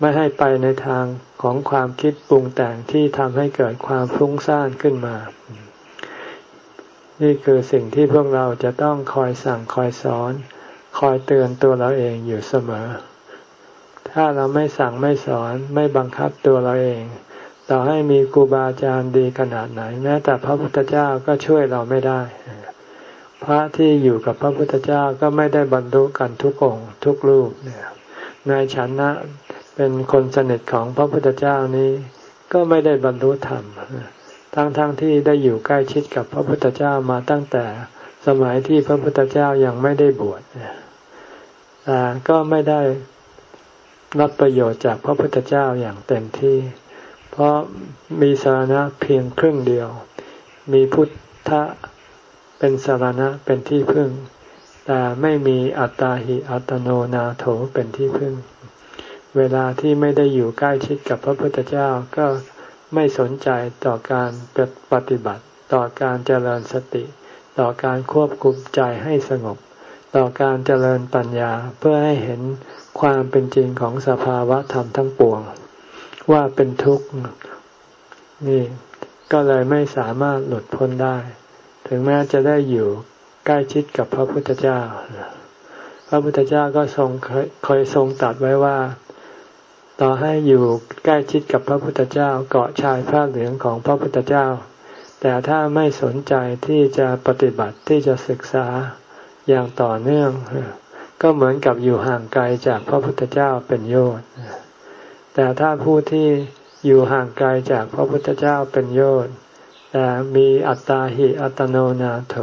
[SPEAKER 1] ไม่ให้ไปในทางของความคิดปรุงแต่งที่ทำให้เกิดความฟุ้งซ่านขึ้นมา นี่คือสิ่งที่พวกเราจะต้องคอยสั่งคอยสอน คอยเตือนตัวเราเองอยู่เสมอ ถ้าเราไม่สั่งไม่สอนไม่บังคับตัวเราเอง ต่อให้มีครูบาอาจารย์ดีขนาดไหนแม้แต่พระพุทธเจ้าก็ช่วยเราไม่ได้ พระที่อยู่กับพระพุทธเจ้าก็ไม่ได้บรรลุกันทุกองทุกรูปเนี่ยนายชันนะเป็นคนสนิทของพระพุทธเจ้านี้ ก็ไม่ได้บรรลุธรรม ทั้งๆทที่ได้อยู่ใกล้ชิดกับพระพุทธเจ้ามาตั้งแต่สมัยที่พระพุทธเจ้ายังไม่ได้บวชแต่ก็ไม่ได้รับประโยชน์จากพระพุทธเจ้าอย่างเต็มที่ เพราะมีสาระเพียงครึ่งเดียว มีพุทธเป็นสารณะเป็นที่พึ่ง แต่ไม่มีอัตตาหิอัตโนนาโถเป็นที่พึ่ง เวลาที่ไม่ได้อยู่ใกล้ชิดกับพระพุทธเจ้าก็ ไม่สนใจต่อการปฏิบัติ ต่อการเจริญสติ ต่อการควบคุมใจให้สงบ ต่อการเจริญปัญญาเพื่อให้เห็นความเป็นจริงของสภาวะธรรมทั้งปวง ว่าเป็นทุกข์นี่ก็เลยไม่สามารถหลุดพ้นได้ ถึงแม้จะได้อยู่ใกล้ชิดกับพระพุทธเจ้า พระพุทธเจ้าก็ทรงเคยทรงตัดไว้ว่า ต่อให้อยู่ใกล้ชิดกับพระพุทธเจ้าเกาะชายผ้าเหลืองของพระพุทธเจ้า แต่ถ้าไม่สนใจที่จะปฏิบัติที่จะศึกษาอย่างต่อเนื่อง ก็เหมือนกับอยู่ห่างไกลจากพระพุทธเจ้าเป็นโยชน์แต่ถ้าผู้ที่อยู่ห่างไกลจากพระพุทธเจ้าเป็นโยชน์แต่มีอัตตาหิอัตโนนาโถ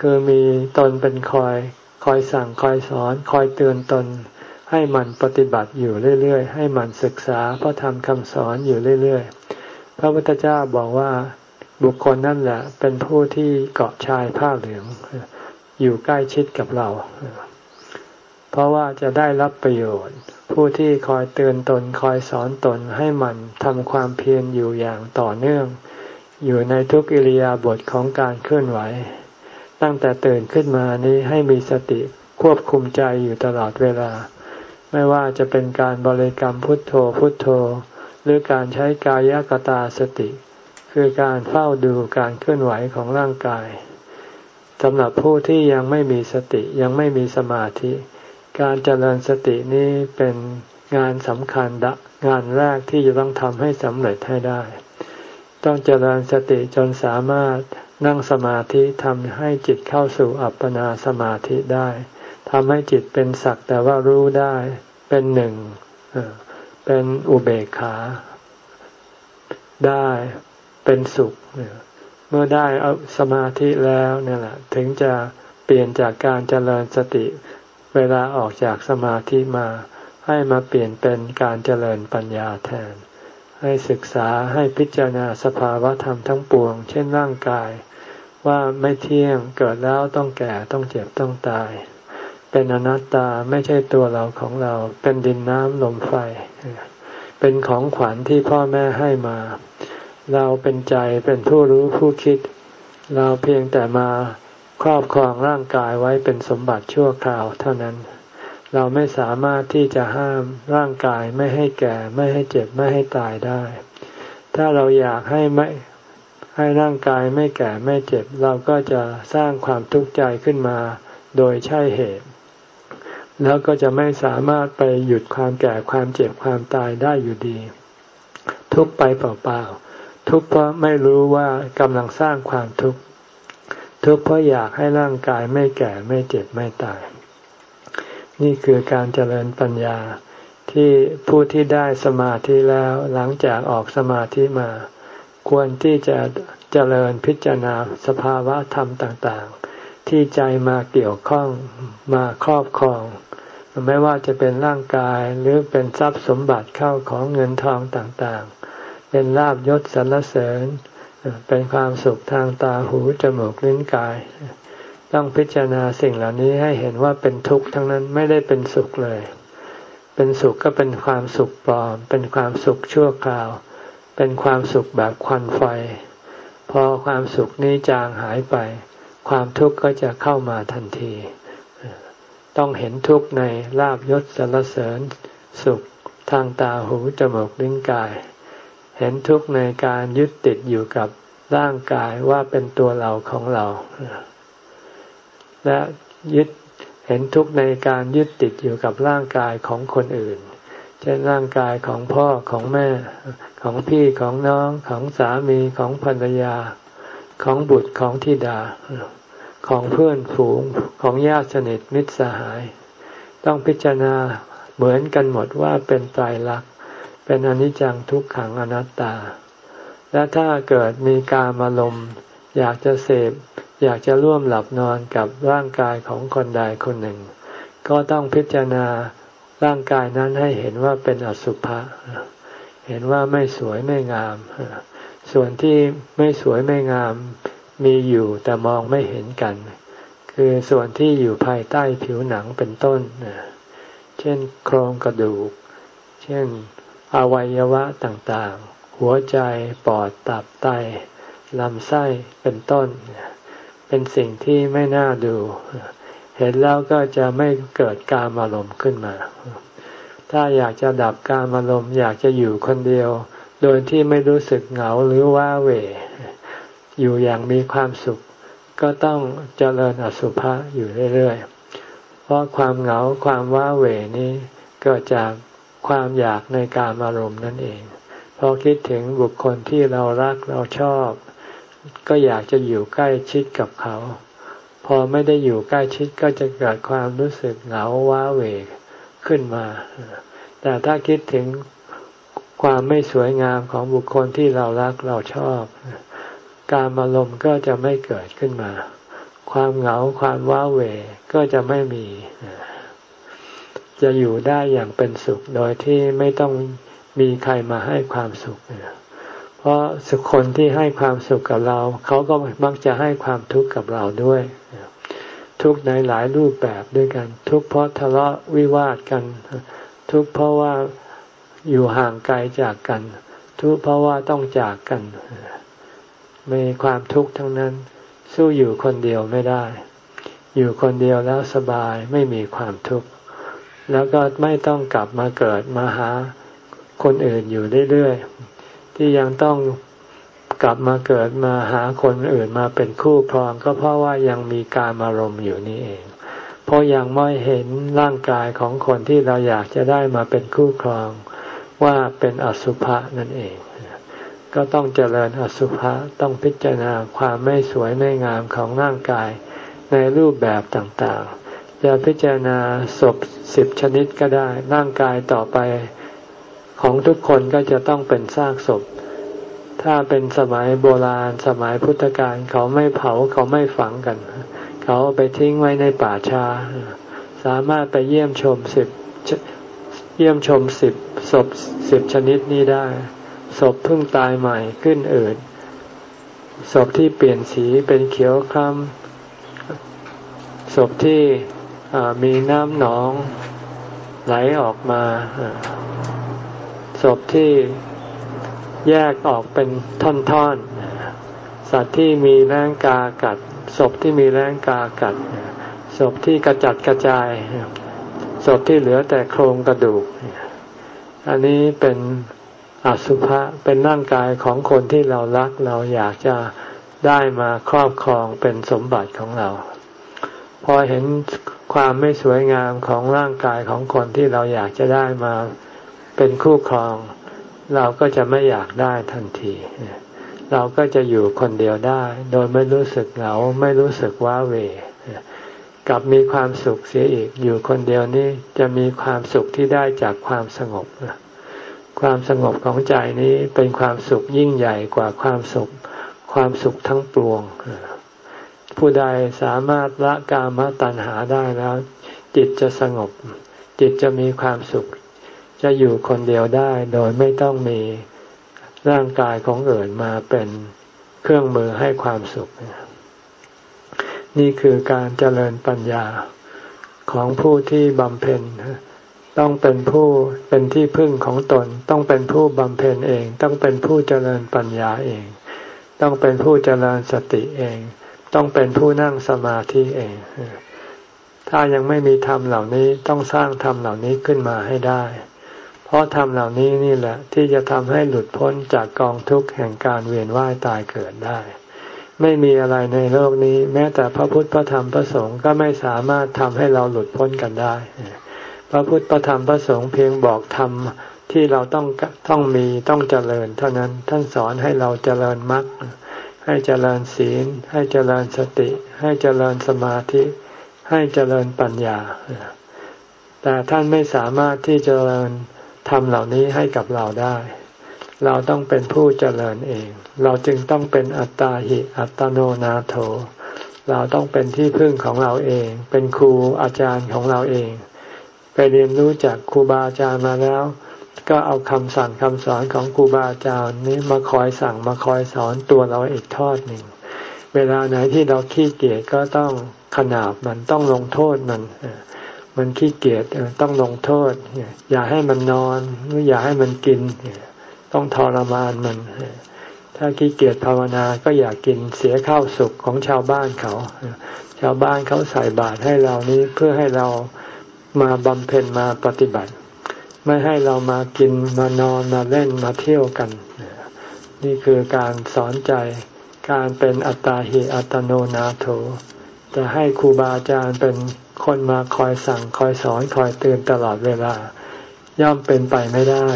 [SPEAKER 1] คือมีตนเป็นคอย คอยสั่งคอยสอน คอยเตือนตน ให้มันปฏิบัติอยู่เรื่อยๆ ให้มันศึกษาพระธรรมคำสอนอยู่เรื่อยๆ พระพุทธเจ้าบอกว่าบุคคลนั่นแหละเป็นผู้ที่เกาะชายผ้าเหลือง อยู่ใกล้ชิดกับเรา เพราะว่าจะได้รับประโยชน์ ผู้ที่คอยเตือนตนคอยสอนตนให้มันทำความเพียรอยู่อย่างต่อเนื่อง อยู่ในทุกอิริยาบถของการเคลื่อนไหว ตั้งแต่ตื่นขึ้นมานี้ให้มีสติควบคุมใจอยู่ตลอดเวลา ไม่ว่าจะเป็นการบริกรรมพุทโธพุทโธ หรือการใช้กายกตาสติ คือการเฝ้าดูการเคลื่อนไหวของร่างกายสำหรับผู้ที่ยังไม่มีสติยังไม่มีสมาธิ การเจริญสตินี้เป็นงานสำคัญงานแรกที่จะต้องทำให้สำเร็จให้ได้ ต้องเจริญสติจนสามารถนั่งสมาธิทำให้จิตเข้าสู่อัปปนาสมาธิได้ ทำให้จิตเป็นสักแต่ว่ารู้ได้ เป็นหนึ่งเป็นอุเบกขา ได้เป็นสุข เมื่อได้สมาธิแล้วเนี่ยแหละถึงจะเปลี่ยนจากการเจริญสติ เวลาออกจากสมาธิมา ให้มาเปลี่ยนเป็นการเจริญปัญญาแทน ให้ศึกษาให้พิจารณาสภาวะธรรมทั้งปวง เช่นร่างกาย ว่าไม่เที่ยงเกิดแล้วต้องแก่ต้องเจ็บต้องตาย เป็นอนัตตาไม่ใช่ตัวเราของเรา เป็นดินน้ำลมไฟ เป็นของขวัญที่พ่อแม่ให้มา เราเป็นใจเป็นผู้รู้ผู้คิด เราเพียงแต่มาครอบครองร่างกายไว้เป็นสมบัติชั่วคราวเท่านั้น เราไม่สามารถที่จะห้ามร่างกายไม่ให้แก่ไม่ให้เจ็บไม่ให้ตายได้ ถ้าเราอยากให้ไม่ให้ร่างกายไม่แก่ไม่เจ็บ เราก็จะสร้างความทุกข์ใจขึ้นมาโดยใช่เหตุ แล้วก็จะไม่สามารถไปหยุดความแก่ความเจ็บความตายได้อยู่ดี ทุกไปเปล่าๆทุกเพราะไม่รู้ว่ากำลังสร้างความทุกข์ทุกเพราะอยากให้ร่างกายไม่แก่ไม่เจ็บไม่ตาย นี่คือการเจริญปัญญาที่ผู้ที่ได้สมาธิแล้วหลังจากออกสมาธิมา ควรที่จะเจริญพิจารณาสภาวะธรรมต่าง ๆ ที่ใจมาเกี่ยวข้องมาครอบครอง ไม่ว่าจะเป็นร่างกายหรือเป็นทรัพย์สมบัติเข้าของเงินทองต่างๆ เป็นลาบยศสรรเสริญ เป็นความสุขทางตาหูจมูกลิ้นกาย ต้องพิจารณาสิ่งเหล่านี้ให้เห็นว่าเป็นทุกข์ทั้งนั้นไม่ได้เป็นสุขเลย เป็นสุขก็เป็นความสุขปลอม เป็นความสุขชั่วคราว เป็นความสุขแบบควันไฟ พอความสุขนี้จางหายไป ความทุกข์ก็จะเข้ามาทันที ต้องเห็นทุกข์ในลาบยศสรรเสริญสุขทางตาหูจมูกลิ้นกาย เห็นทุกข์ในการยึดติดอยู่กับร่างกายว่าเป็นตัวเราของเรา และยึดเห็นทุกข์ในการยึดติดอยู่กับร่างกายของคนอื่น เช่นร่างกายของพ่อของแม่ของพี่ของน้องของสามีของภรรยา ของบุตรของธิดา ของเพื่อนฝูงของญาติสนิทมิตรสหาย ต้องพิจารณาเหมือนกันหมดว่าเป็นไตรลักเป็นอนิจจังทุกขังอนัตตา และถ้าเกิดมีการมาลมอยากจะเสพ อยากจะร่วมหลับนอนกับร่างกายของคนใดคนหนึ่ง ก็ต้องพิจารณาร่างกายนั้นให้เห็นว่าเป็นอสุภะเห็นว่าไม่สวยไม่งาม ส่วนที่ไม่สวยไม่งาม มีอยู่แต่มองไม่เห็นกัน คือส่วนที่อยู่ภายใต้ผิวหนังเป็นต้น เช่นโครงกระดูก เช่น อวัยวะต่างๆ หัวใจ ปอด ตับ ไต ลำไส้ เป็นต้น เป็นสิ่งที่ไม่น่าดู เห็นแล้วก็จะไม่เกิดการอารมณ์ขึ้นมา ถ้าอยากจะดับการอารมณ์อยากจะอยู่คนเดียว โดยที่ไม่รู้สึกเหงาหรือว่าเหว อยู่อย่างมีความสุข ก็ต้องเจริญอสุภะอยู่เรื่อยๆ เพราะความเหงาความว้าเหวนี้เกิดจากความอยากในการอารมณ์นั่นเองพอคิดถึงบุคคลที่เรารักเราชอบ ก็อยากจะอยู่ใกล้ชิดกับเขา พอไม่ได้อยู่ใกล้ชิดก็จะเกิดความรู้สึกเหงาว้าเหวขึ้นมา แต่ถ้าคิดถึงความไม่สวยงามของบุคคลที่เรารักเราชอบ การอารมณ์ก็จะไม่เกิดขึ้นมา ความเหงาความว้าเหวก็จะไม่มี จะอยู่ได้อย่างเป็นสุขโดยที่ไม่ต้องมีใครมาให้ความสุข เพราะสุขคนที่ให้ความสุขกับเรา เขาก็มักจะให้ความทุกข์กับเราด้วย ทุกในหลายรูปแบบด้วยกัน ทุกเพราะทะเลาะวิวาทกัน ทุกเพราะว่าอยู่ห่างไกลจากกัน ทุกเพราะว่าต้องจากกัน มีความทุกข์ทั้งนั้น สู้อยู่คนเดียวไม่ได้ อยู่คนเดียวแล้วสบายไม่มีความทุกข์แล้วก็ไม่ต้องกลับมาเกิดมาหาคนอื่นอยู่เรื่อยๆที่ยังต้องกลับมาเกิดมาหาคนอื่นมาเป็นคู่ครอง ก็เพราะว่ายังมีการอารมณ์อยู่นี่เอง เพราะยังไม่เห็นร่างกายของคนที่เราอยากจะได้มาเป็นคู่ครอง ว่าเป็นอสุภะนั่นเอง ก็ต้องเจริญอสุภะต้องพิจารณาความไม่สวยไม่งามของร่างกาย ในรูปแบบต่างๆ จะพิจารณาศพสิบชนิดก็ได้ ร่างกายต่อไปของทุกคนก็จะต้องเป็นซากศพ ถ้าเป็นสมัยโบราณสมัยพุทธกาลเขาไม่เผาเขาไม่ฝังกัน เขาไปทิ้งไว้ในป่าชาสามารถไปเยี่ยมชมสิบเยี่ยมชมสิบศพสิบชนิดนี้ได้ ศพเพิ่งตายใหม่ขึ้นอืดศพที่เปลี่ยนสีเป็นเขียวคล้ำศพที่มีน้ำหนองไหลออกมาศพที่แยกออกเป็นท่อนๆ สัตว์ที่มีแรงกากัด ศพที่มีแรงกากัด ศพที่กระจัดกระจาย ศพที่เหลือแต่โครงกระดูก อันนี้เป็น อสุภะเป็นร่างกายของคนที่เรารักเราอยากจะได้มาครอบครองเป็นสมบัติของเรา พอเห็นความไม่สวยงามของร่างกายของคนที่เราอยากจะได้มาเป็นคู่ครอง เราก็จะไม่อยากได้ทันที เราก็จะอยู่คนเดียวได้ โดยไม่รู้สึกเหงาไม่รู้สึกว้าเวกลับมีความสุขเสียอีกอยู่คนเดียวนี่จะมีความสุขที่ได้จากความสงบ ความสงบของใจนี้เป็นความสุขยิ่งใหญ่กว่าความสุข ความสุขทั้งปวง ผู้ใดสามารถละกามตัณหาได้แล้ว จิตจะสงบ จิตจะมีความสุข จะอยู่คนเดียวได้โดยไม่ต้องมีร่างกายของอื่นมาเป็นเครื่องมือให้ความสุข นี่คือการเจริญปัญญาของผู้ที่บำเพ็ญ ต้องเป็นผู้เป็นที่พึ่งของตน ต้องเป็นผู้บำเพ็ญเอง ต้องเป็นผู้เจริญปัญญาเอง ต้องเป็นผู้เจริญสติเอง ต้องเป็นผู้นั่งสมาธิเอง ถ้ายังไม่มีธรรมเหล่านี้ต้องสร้างธรรมเหล่านี้ขึ้นมาให้ได้ เพราะธรรมเหล่านี้นี่แหละ ที่จะทำให้หลุดพ้นจากกองทุกข์แห่งการเวียนว่ายตายเกิดได้ ไม่มีอะไรในโลกนี้ แม้แต่พระพุทธพระธรรมพระสงฆ์ก็ไม่สามารถทำให้เราหลุดพ้นกันได้ พระพุทธพระธรรมพระสงฆ์เพียงบอกธรรมที่เราต้องต้องมีต้องเจริญ เท่านั้นท่านสอนให้เราเจริญมรรคให้เจริญศีล ให้เจริญสติ ให้เจริญสมาธิ ให้เจริญปัญญา แต่ท่านไม่สามารถที่จะเจริญทำเหล่านี้ให้กับเราได้ เราต้องเป็นผู้เจริญเอง เราจึงต้องเป็นอัตตาหิอัตโนนาโถ เราต้องเป็นที่พึ่งของเราเอง เป็นครูอาจารย์ของเราเอง ไปเรียนรู้จากครูบาอาจารย์มาแล้ว ก็เอาคำสั่งคำสอนของครูบาอาจารย์นี้มาคอยสั่งมาคอยสอนตัวเราอีกทอดหนึ่ง เวลาไหนที่เราขี้เกียจก็ต้องขนาบมันต้องลงโทษมันมันขี้เกียจต้องลงโทษ อย่าให้มันนอนหรืออย่าให้มันกิน ต้องทรมานมัน ถ้าขี้เกียจภาวนาก็อยากกินเสียข้าวสุกของชาวบ้านเขา ชาวบ้านเขาใส่บาตรให้เรานี้เพื่อให้เรา มาบำเพ็ญมาปฏิบัติ ไม่ให้เรามากินมานอนมาเล่นมาเที่ยวกัน นี่คือการสอนใจการเป็นอัตตาหิอัตโนนาโถ จะให้ครูบาอาจารย์เป็นคนมาคอยสั่งคอยสอนคอยเตือนตลอดเวลา ย่อมเป็นไปไม่ได้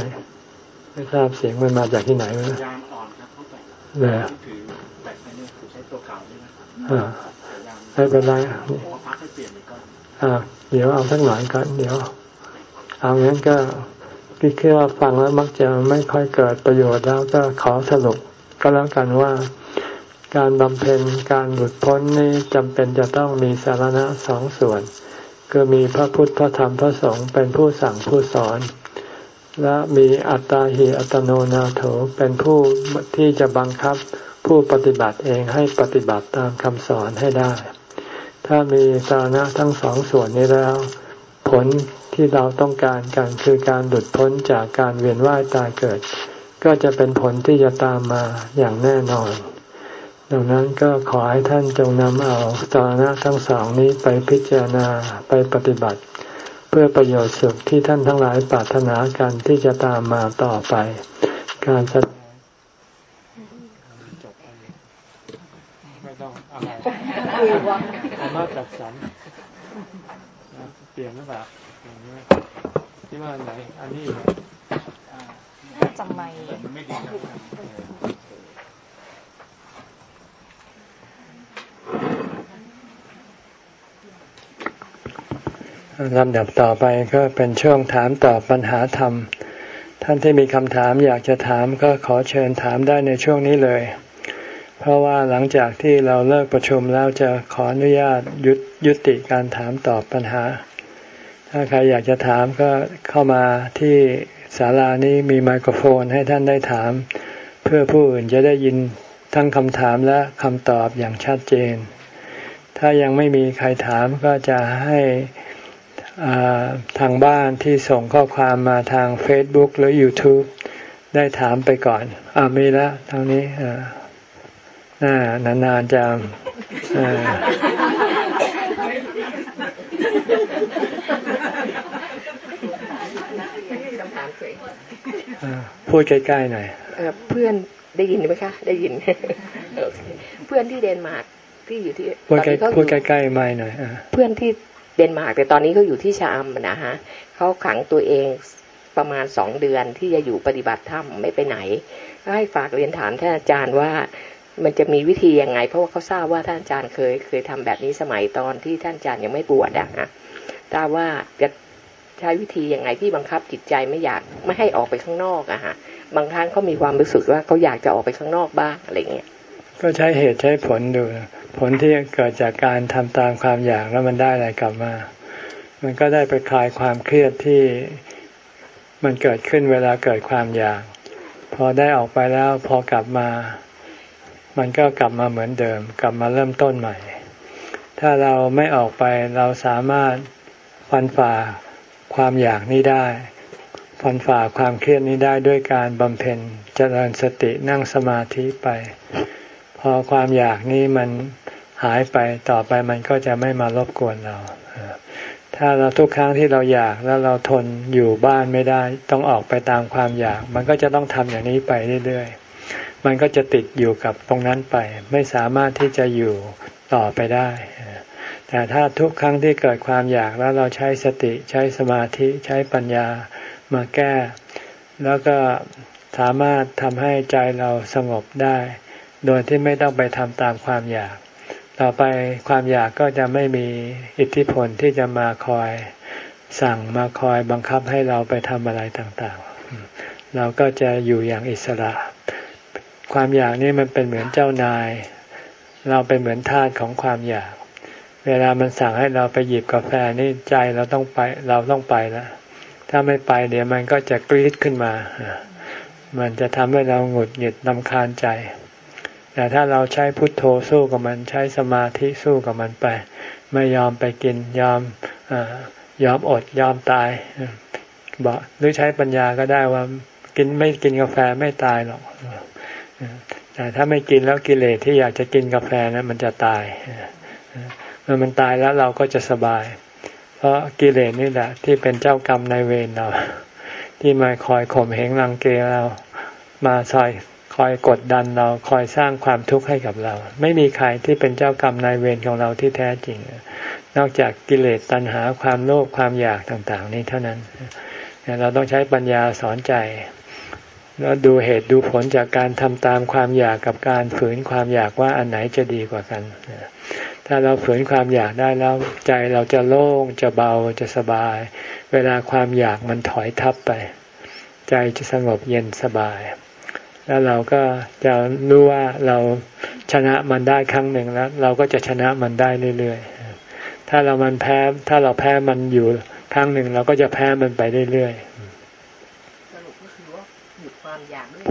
[SPEAKER 1] ไม่ทราบเสียงมันมาจากที่ไหนวะยางอ่อนครับเข้าไปเลยถือแบตนี่ถือใช้ตัวเก่านี่นะครับไม่เป็นไรพักให้เปลี่ยนก่อนอ่า เดี๋ยวเอาสักหน่อยก่อนเดี๋ยว เอางั้นก็คิดว่าฟังแล้วมักจะไม่ค่อยเกิดประโยชน์แล้วก็ขอสรุปก็แล้วกันว่าการบำเพ็ญการหลุดพ้นนี้จำเป็นจะต้องมีสารณะสองส่วน คือมีพระพุทธพระธรรมพระสงฆ์เป็นผู้สั่งผู้สอน และมีอัตตาหิอัตโนนาโถเป็นผู้ที่จะบังคับผู้ปฏิบัติเองให้ปฏิบัติตามคำสอนให้ได้ ถ้ามีสารณะทั้งสองส่วนนี้แล้ว ผลที่เราต้องการกันคือการหลุดพ้นจากการเวียนว่ายตายเกิด ก็จะเป็นผลที่จะตามมาอย่างแน่นอน ดังนั้นก็ขอให้ท่านจงนำเอาสาระทั้งสองนี้ไปพิจารณาไปปฏิบัติ เพื่อประโยชน์สุขที่ท่านทั้งหลายปรารถนากันที่จะตามมาต่อไป การแสดงไม่ต้องอะไร มารถจัดสรรเปลี่ยนหรือเปล่าที่ว่าไหน อันนี้
[SPEAKER 2] จำไม่
[SPEAKER 1] ลำดับต่อไปก็เป็นช่วงถามตอบปัญหาธรรม ท่านที่มีคำถามอยากจะถามก็ขอเชิญถามได้ในช่วงนี้เลย เพราะว่าหลังจากที่เราเลิกประชุมแล้วจะขออนุญาตยุยุติการถามตอบปัญหา ถ้าใครอยากจะถามก็เข้ามาที่ศาลานี้มีไมโครโฟนให้ท่านได้ถาม เพื่อผู้อื่นจะได้ยินทั้งคำถามและคำตอบอย่างชัดเจน ถ้ายังไม่มีใครถามก็จะให้ทางบ้านที่ส่งข้อความมาทาง Facebook หรือ YouTube ได้ถามไปก่อน อ่ามีแล้วทางนี้อ่า นานๆจะพูดใกล้ๆหน่อย
[SPEAKER 3] เพื่อนได้ยินไหมคะ ได้ยิน เพื่อนที่เดนมาร์กที่อยู่ที่
[SPEAKER 1] พูดใกล้พูดใกล้ๆไม่หน่อย
[SPEAKER 3] เพื่อนที่เดนมาร์กแต่ตอนนี้เขาอยู่ที่ชามนะฮะเขาขังตัวเองประมาณสองเดือนที่จะอยู่ปฏิบัติธรรมไม่ไปไหนก็ให้ฝากเรียนถามท่านอาจารย์ว่า มันจะมีวิธียังไง เพราะว่าเขาทราบว่าท่านอาจารย์เคย เคยทำแบบนี้สมัยตอนที่ท่านอาจารย์ยังไม่บวชอะฮะทราบว่าจะใช้วิธียังไงที่บังคับจิตใจไม่อยากไม่ให้ออกไปข้างนอกอะฮะบางครั้งเขามีความรู้สึกว่าเขาอยากจะออกไปข้างนอกบ้างอะไรเงี้ย
[SPEAKER 1] ก็ใช้เหตุใช้ผลดู ผลที่เกิดจากการทำตามความอยากแล้วมันได้อะไรกลับมา มันก็ได้ไปคลายความเครียดที่มันเกิดขึ้นเวลาเกิดความอยาก พอได้ออกไปแล้วพอกลับมา มันก็กลับมาเหมือนเดิม กลับมาเริ่มต้นใหม่ ถ้าเราไม่ออกไปเราสามารถฟันฝ่าความอยากนี้ได้ฟันฝ่าความเครียดนี้ได้ด้วยการบำเพ็ญเจริญสตินั่งสมาธิไป พอความอยากนี้มันหายไปต่อไปมันก็จะไม่มารบกวนเรา ถ้าเราทุกครั้งที่เราอยากแล้วเราทนอยู่บ้านไม่ได้ ต้องออกไปตามความอยาก มันก็จะต้องทำอย่างนี้ไปเรื่อย มันก็จะติดอยู่กับตรงนั้นไป ไม่สามารถที่จะอยู่ต่อไปได้ แต่ถ้าทุกครั้งที่เกิดความอยากแล้วเราใช้สติใช้สมาธิใช้ปัญญามาแก้ แล้วก็สามารถทำให้ใจเราสงบได้ โดยที่ไม่ต้องไปทำตามความอยาก ต่อไปความอยากก็จะไม่มีอิทธิพลที่จะมาคอยสั่งมาคอยบังคับให้เราไปทำอะไรต่างๆ เราก็จะอยู่อย่างอิสระ ความอยากนี่มันเป็นเหมือนเจ้านาย เราเป็นเหมือนทาสของความอยาก เวลามันสั่งให้เราไปหยิบกาแฟนี่ใจเราต้องไป เราต้องไปล้วถ้าไม่ไปเดี๋ยวมันก็จะกรีดขึ้นมา มันจะทำให้เราหงุดหงิดลำคาญใจ แต่ถ้าเราใช้พุทโธสู้กับมันใช้สมาธิสู้กับมันไป ไม่ยอมไปกินยอมอยอมอดยอมตายบอกหรือใช้ปัญญาก็ได้ว่ากินไม่กินกาแฟไม่ตายหรอก แต่ถ้าไม่กินแล้วกิเลสที่อยากจะกินกาแฟนะมันจะตายเมื่อมันตายแล้วเราก็จะสบาย เพราะกิเลสนี่แหละ ที่เป็นเจ้ากรรมนายเวรเรา ที่มาคอยข่มเหงรังเกเรา มาคอยคอยกดดันเราคอยสร้างความทุกข์ให้กับเรา ไม่มีใครที่เป็นเจ้ากรรมนายเวรของเราที่แท้จริง นอกจากกิเลสตัณหาความโลภความอยากต่าง ๆ นี้เท่านั้น เราต้องใช้ปัญญาสอนใจ แล้วดูเหตุดูผลจากการทำตามความอยากกับการฝืนความอยากว่าอันไหนจะดีกว่ากัน ถ้าเราฝืนความอยากได้แล้วใจเราจะโล่งจะเบาจะสบาย เวลาความอยากมันถอยทับไป ใจจะสงบเย็นสบาย แล้วเราก็จะรู้ว่าเราชนะมันได้ครั้งหนึ่งแล้ว เราก็จะชนะมันได้เรื่อยๆถ้าเรามันแพ้ถ้าเราแพ้มันอยู่ครั้งหนึ่งเราก็จะแพ้มันไปเรื่อย
[SPEAKER 3] ๆสรุปก็คือว่าหยุดความอยากด้วย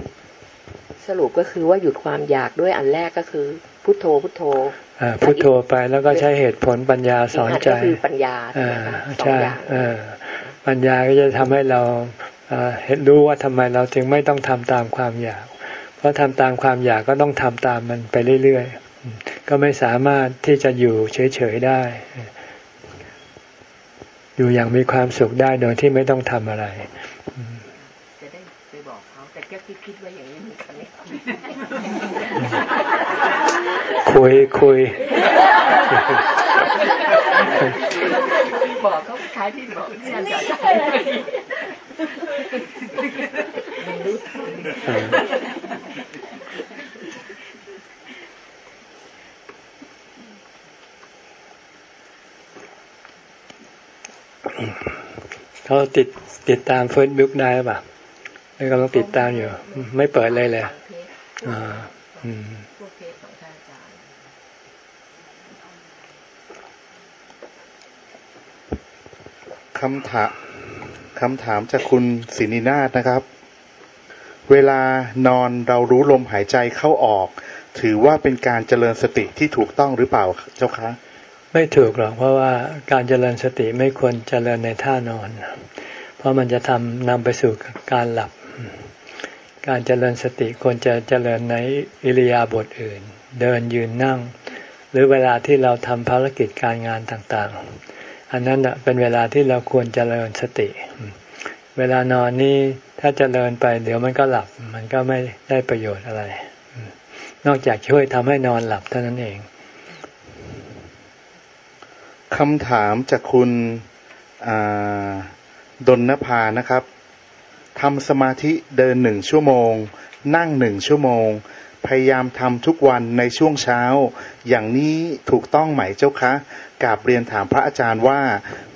[SPEAKER 3] สรุปก็คือว่าหยุดความอยากด้วยอันแรกก็คือ พุทโธพุทโธ
[SPEAKER 1] พุทโธไปแล้วก็ใช้เหตุผลปัญญาสอนใจ
[SPEAKER 3] คือปัญญา
[SPEAKER 1] ใช่ปัญญาก็จะทำให้เราเห็นรู้ว่าทำไมเราจึงไม่ต้องทำตามความอยาก เพราะทำตามความอยากก็ต้องทำตามมันไปเรื่อยๆก็ไม่สามารถที่จะอยู่เฉยๆได้ อยู่อย่างมีความสุขได้โดยที่ไม่ต้องทำอะไร
[SPEAKER 3] จะได้ไปบอกเขาแต่แกคิดไว้อย่างนี้เหมือน
[SPEAKER 1] กัน คุยคุย
[SPEAKER 3] บอกเขาขายที่บอกที่อาจารย์
[SPEAKER 1] เขาติดติดตามเฟซบุ๊กได้ป่ะนี่กำลังติดตามอยู่ ไม่เปิดเลยเลย อ่าอืม
[SPEAKER 4] คำถามคำถามจากคุณศินินาศนะครับ เวลานอนเรารู้ลมหายใจเข้าออก ถือว่าเป็นการเจริญสติที่ถูกต้องหรือเปล่าเจ้าคะ
[SPEAKER 1] ไม่ถูกหรอกเพราะว่าการเจริญสติไม่ควรเจริญในท่านอน เพราะมันจะทำนำไปสู่การหลับ การเจริญสติควรจะเจริญในอิริยาบถอื่น เดินยืนนั่ง หรือเวลาที่เราทำภารกิจการงานต่างๆ อันนั้นเป็นเวลาที่เราควรเจริญสติ เวลานอนนี่ถ้าเจริญไป เดี๋ยวมันก็หลับ มันก็ไม่ได้ประโยชน์อะไร นอกจากช่วยทำให้นอนหลับเท่านั้นเอง
[SPEAKER 4] คำถามจากคุณดนนภานะครับ ทำสมาธิเดินหนึ่งชั่วโมง นั่งหนึ่งชั่วโมง พยายามทำทุกวันในช่วงเช้า อย่างนี้ถูกต้องไหมเจ้าคะกาบเรียนถามพระอาจารย์ว่า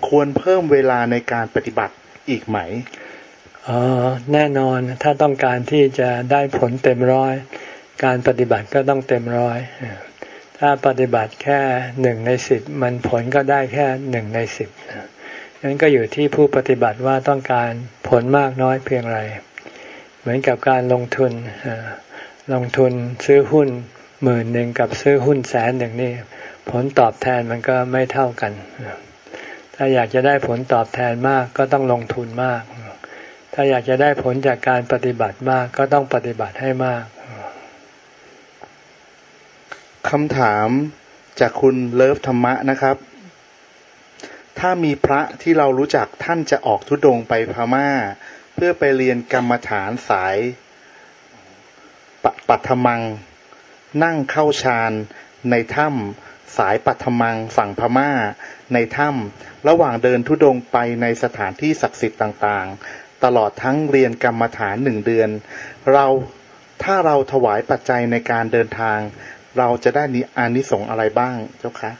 [SPEAKER 4] ควรเพิ่มเวลาในการปฏิบัติอีกไหม
[SPEAKER 1] อ๋อแน่นอนถ้าต้องการที่จะได้ผลเต็มร้อย การปฏิบัติก็ต้องเต็มร้อย ถ้าปฏิบัติแค่หนึ่งในสิบมันผลก็ได้แค่หนึ่งในสิบ นั้นก็อยู่ที่ผู้ปฏิบัติว่าต้องการผลมากน้อยเพียงไร เหมือนกับการลงทุนลงทุนซื้อหุ้นหมื่นหนึ่งกับซื้อหุ้นแสนหนึ่งนี่ผลตอบแทนมันก็ไม่เท่ากัน ถ้าอยากจะได้ผลตอบแทนมากก็ต้องลงทุนมาก ถ้าอยากจะได้ผลจากการปฏิบัติมากก็ต้องปฏิบัติให้มาก
[SPEAKER 4] คำถามจากคุณเลิฟธรรมะนะครับ ถ้ามีพระที่เรารู้จักท่านจะออกทุดงไปพม่า เพื่อไปเรียนกรรมฐานสายปปัทมัง นั่งเข้าฌานในถ้ำสายปัทมังฝั่งพม่า ในถ้ำระหว่างเดินทุดงไปในสถานที่ศักดิ์สิทธิ์ต่างๆ ตลอดทั้งเรียนกรรมฐานหนึ่งเดือน เราถ้าเราถวายปัจจัยในการเดินทาง เราจะได้นิอานิสงส์อะไรบ้างเจ้าคะ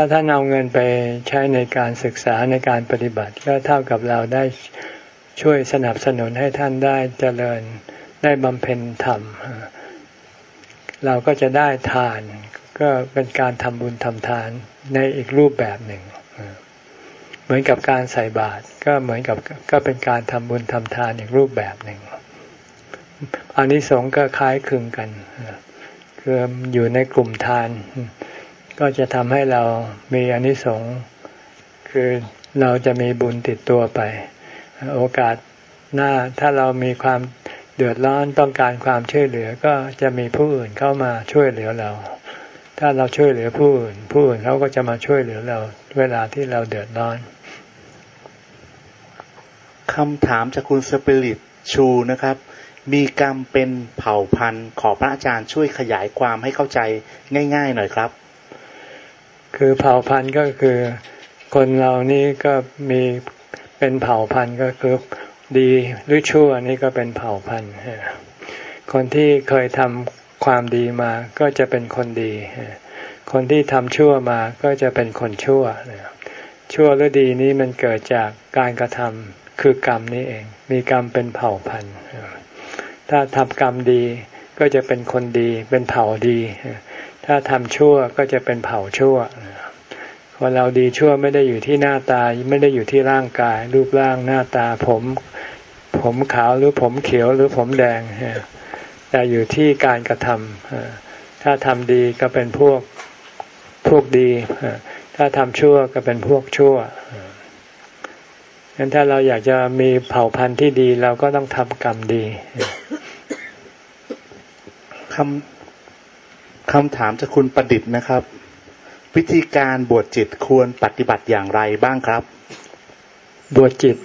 [SPEAKER 1] ถ้าท่านเอาเงินไปใช้ในการศึกษาในการปฏิบัติ ก็เท่ากับเราได้ช่วยสนับสนุนให้ท่านได้เจริญได้บำเพ็ญธรรม เราก็จะได้ทาน ก็เป็นการทำบุญทำทานในอีกรูปแบบหนึ่ง เหมือนกับการใส่บาตรก็เหมือนกับก็เป็นการทำบุญทำทานอีกรูปแบบหนึ่งอันนี้สงก็คล้ายคลึงกันคืออยู่ในกลุ่มทาน ก็จะทำให้เรามีอนิสงส์คือเราจะมีบุญติดตัวไป โอกาสหน้าถ้าเรามีความเดือดร้อนต้องการความช่วยเหลือก็จะมีผู้อื่นเข้ามาช่วยเหลือเรา ถ้าเราช่วยเหลือผู้อื่น ผู้อื่นเขาก็จะมาช่วยเหลือเรา เวลาที่เราเดือดร้อน
[SPEAKER 4] คำถามจากคุณสปิริตชูนะครับ มีกรรมเป็นเผ่าพันธุ์ ขอพระอาจารย์ช่วยขยายความให้เข้าใจง่าย ๆ หน่อยครับ
[SPEAKER 1] คือเผ่าพันธุ์ก็คือคนเรานี่ก็มีเป็นเผ่าพันธุ์ก็คือดีหรือชั่วนี่ก็เป็นเผ่าพันธุ์คนที่เคยทำความดีมาก็จะเป็นคนดี คนที่ทำชั่วมาก็จะเป็นคนชั่ว ชั่วหรือดีนี้มันเกิดจากการกระทำคือกรรมนี้เอง มีกรรมเป็นเผ่าพันธุ์ถ้าทำกรรมดีก็จะเป็นคนดี เป็นเผ่าดี ถ้าทำชั่วก็จะเป็นเผ่าชั่วคนเราดีชั่วไม่ได้อยู่ที่หน้าตาไม่ได้อยู่ที่ร่างกาย รูปร่างหน้าตาผม ผมขาวหรือผมเขียวหรือผมแดงแต่อยู่ที่การกระทำถ้าทำดีก็เป็นพวกพวกดี ถ้าทำชั่วก็เป็นพวกชั่วงั้นถ้าเราอยากจะมีเผ่าพันธุ์ที่ดีเราก็ต้องทำกรรมดี
[SPEAKER 4] คำ คำถามจากคุณประดิษฐ์นะครับ วิธีการบวชจิตควรปฏิบัติอย่างไรบ้างครับ
[SPEAKER 1] บวชจิต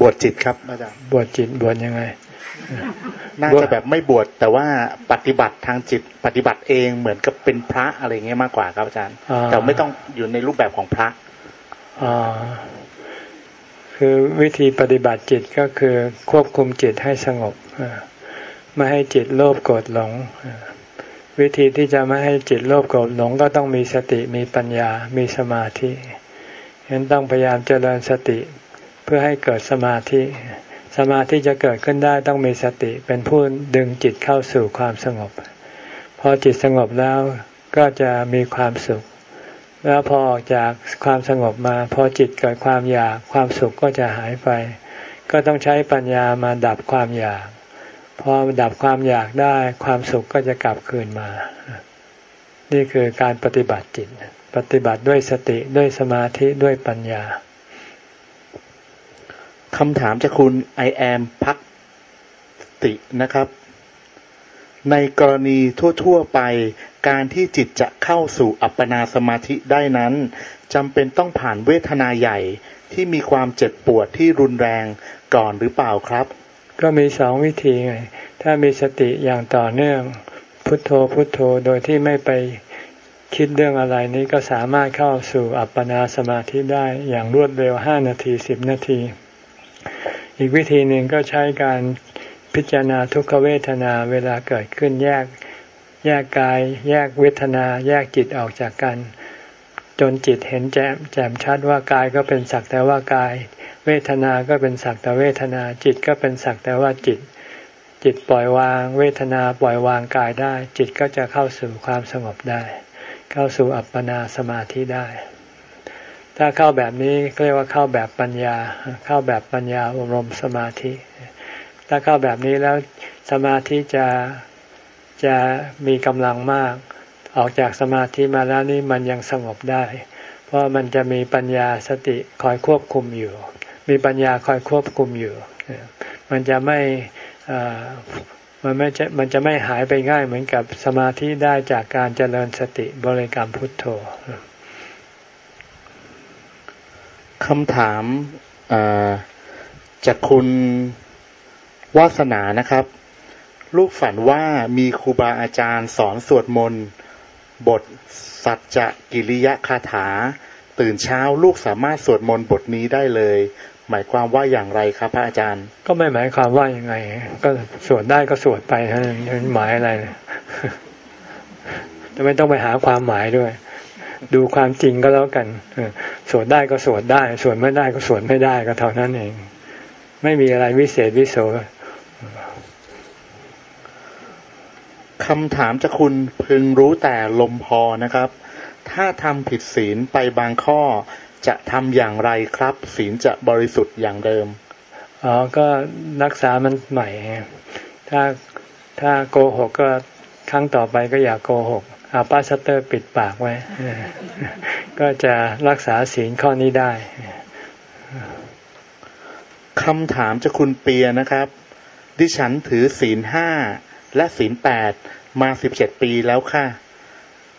[SPEAKER 4] บวชจิตครับอาจารย์
[SPEAKER 1] บวชจิตบวชยังไง
[SPEAKER 4] น่าจะแบบไม่บวชแต่ว่าปฏิบัติทางจิต ปฏิบัติเองเหมือนกับเป็นพระอะไรเงี้ยมากกว่าครับอาจารย์แต่ไม่ต้องอยู่ในรูปแบบของพระ
[SPEAKER 1] อคือวิธีปฏิบัติจิตก็คือควบคุมจิตให้สงบไม่ให้จิตโลภโกรธหลง วิธีที่จะไม่ให้จิตโลภโกรธหลงก็ต้องมีสติมีปัญญา มีสมาธิฉะนั้นต้องพยายามเจริญสติเพื่อให้เกิดสมาธิ สมาธิจะเกิดขึ้นได้ต้องมีสติเป็นผู้ดึงจิตเข้าสู่ความสงบ พอจิตสงบแล้วก็จะมีความสุข แล้วพอออกจากความสงบมา พอจิตเกิดความอยากความสุขก็จะหายไป ก็ต้องใช้ปัญญามาดับความอยาก พอดับความอยากได้ความสุขก็จะกลับคืนมา นี่คือการปฏิบัติจิต ปฏิบัติด้วยสติด้วยสมาธิด้วยปัญญา
[SPEAKER 4] คำถามจากคุณ I am พักตินะครับ ในกรณีทั่ว ๆ ไป การที่จิตจะเข้าสู่อัปปนาสมาธิได้นั้นจำเป็นต้องผ่านเวทนาใหญ่ที่มีความเจ็บปวดที่รุนแรงก่อนหรือเปล่าครับ
[SPEAKER 1] ก็มีสองวิธีไง ถ้ามีสติอย่างต่อเนื่อง พุทโธพุทโธโดยที่ไม่ไปคิดเรื่องอะไรนี้ก็สามารถเข้าสู่อัปปนาสมาธิได้อย่างรวดเร็วห้านาทีสิบนาที อีกวิธีหนึ่งก็ใช้การพิจารณาทุกขเวทนาเวลาเกิดขึ้นแยกแยกกาย แยกเวทนา แยกจิตออกจากกัน จนจิตเห็นแจ่มแจ่มชัดว่ากายก็เป็นสักแต่ว่ากาย เวทนาก็เป็นสักแต่เวทนา จิตก็เป็นสักแต่ว่าจิต จิตปล่อยวาง เวทนาปล่อยวางกายได้ จิตก็จะเข้าสู่ความสงบได้ เข้าสู่อัปปนาสมาธิได้ ถ้าเข้าแบบนี้เรียกว่าเข้าแบบปัญญา เข้าแบบปัญญาอบรมสมาธิ ถ้าเข้าแบบนี้แล้วสมาธิจะจะมีกำลังมาก ออกจากสมาธิมาแล้วนี่มันยังสงบได้ เพราะมันจะมีปัญญาสติคอยควบคุมอยู่ มีปัญญาคอยควบคุมอยู่ มันจะไม่มันไม่จะมันจะไม่หายไปง่ายเหมือนกับสมาธิได้จากการเจริญสติบริกรรมพุทโธ
[SPEAKER 4] คำถามจากคุณวาสนานะครับ ลูกฝันว่ามีครูบาอาจารย์สอนสวดมนต์ บทสัจจกิริยคาถา ตื่นเช้าลูกสามารถสวดมนต์บทนี้ได้เลย หมายความว่าอย่างไรครับพระอาจารย์
[SPEAKER 1] ก็ไม่หมายความว่าอย่างไง ก็สวดได้ก็สวดไปฮะหมายอะไรจะไม่ต้องไปหาความหมายด้วย ดูความจริงก็แล้วกันสวดได้ก็สวดได้ สวดไม่ได้ก็สวดไม่ได้ก็เท่านั้นเอง ไม่มีอะไรวิเศษวิโส
[SPEAKER 4] คำถามจะคุณพึงรู้แต่ลมพอนะครับ ถ้าทำผิดศีลไปบางข้อจะทำอย่างไรครับ ศีลจะบริสุทธิ์อย่างเดิม
[SPEAKER 1] อ๋อก็รักษามันใหม่ ถ้าถ้าโกหกก็ครั้งต่อไปก็อย่ากโกหกเอาป้าชัตเตอร์ปิดปากไว้ ก็จะรักษาศีลข้อนี้ได้
[SPEAKER 4] คำถามจะคุณเปียนะครับ ดิฉันถือศีลห้า และศีลแปดมาสิบเจ็ดปีแล้วค่ะ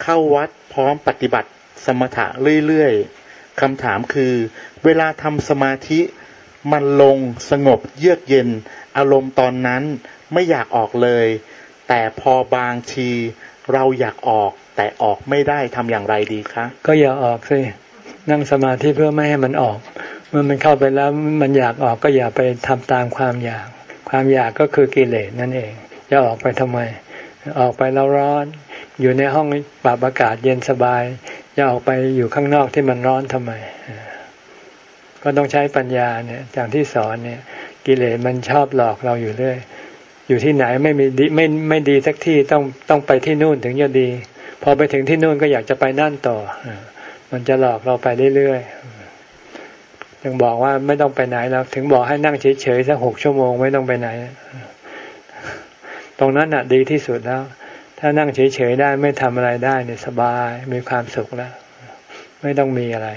[SPEAKER 4] เข้าวัดพร้อมปฏิบัติสมถะเรื่อยๆคำถามคือ เวลาทำสมาธิมันลงสงบเยือกเย็น อารมณ์ตอนนั้นไม่อยากออกเลย แต่พอบางทีเราอยากออกแต่ออกไม่ได้ทำอย่างไรดีคะ
[SPEAKER 1] ก็อย่าออกสินั่งสมาธิเพื่อไม่ให้มันออก เมื่อมันเข้าไปแล้วมันอยากออกก็อย่าไปทำตามความอยาก ความอยากก็คือกิเลสนั่นเอง จะออกไปทำไม ออกไปแล้วร้อน อยู่ในห้องปรับอากาศเย็นสบาย จะออกไปอยู่ข้างนอกที่มันร้อนทำไม ก็ต้องใช้ปัญญาเนี่ยอย่างที่สอนเนี่ย กิเลสมันชอบหลอกเราอยู่เรื่อยอยู่ที่ไหนไม่มีดีไม่ไม่ดีสักที่ต้องต้องไปที่นู่นถึงจะดี พอไปถึงที่นู่นก็อยากจะไปนั่นต่อ มันจะหลอกเราไปเรื่อยๆยังบอกว่าไม่ต้องไปไหนแล้ว ถึงบอกให้นั่งเฉยๆสักหกชั่วโมงไม่ต้องไปไหน ตรงนั้นน่ะดีที่สุดแล้ว ถ้านั่งเฉยๆได้ไม่ทำอะไรได้เนี่ยสบายมีความสุขแล้ว ไม่ต้องมีอะไร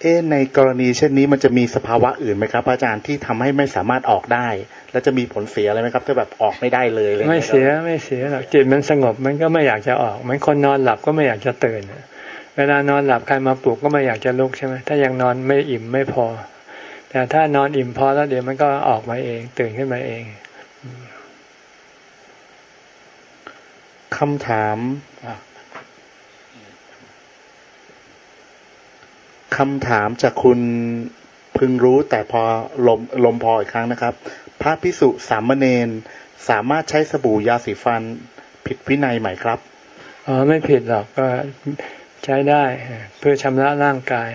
[SPEAKER 4] เอ๊ในกรณีเช่นนี้มันจะมีสภาวะอื่นไหมครับ อาจารย์ที่ทำให้ไม่สามารถออกได้ แล้วจะมีผลเสียอะไรไหมครับถ้าแบบออกไม่ได้เลยเลย
[SPEAKER 1] ไม่เสียไม่เสียหรอกจิตมันสงบมันก็ไม่อยากจะออกเหมือนคนนอนหลับก็ไม่อยากจะตื่นเวลานอนหลับใครมาปลุกก็ไม่อยากจะลุกใช่ไหมถ้ายังนอนไม่อิ่มไม่พอ แต่ถ้านอนอิ่มพอแล้วเดี๋ยวมันก็ออกมาเอง ตื่นขึ้นมาเอง
[SPEAKER 4] คำถามคำถามจากคุณพึงรู้แต่พอลมลมพออีกครั้งนะครับ พระพิสุสามเณรสามารถใช้สบู่ยาสีฟันผิดวินัยไหมครับ
[SPEAKER 1] อ๋อไม่ผิดหรอกก็ใช้ได้เพื่อชำระร่างกาย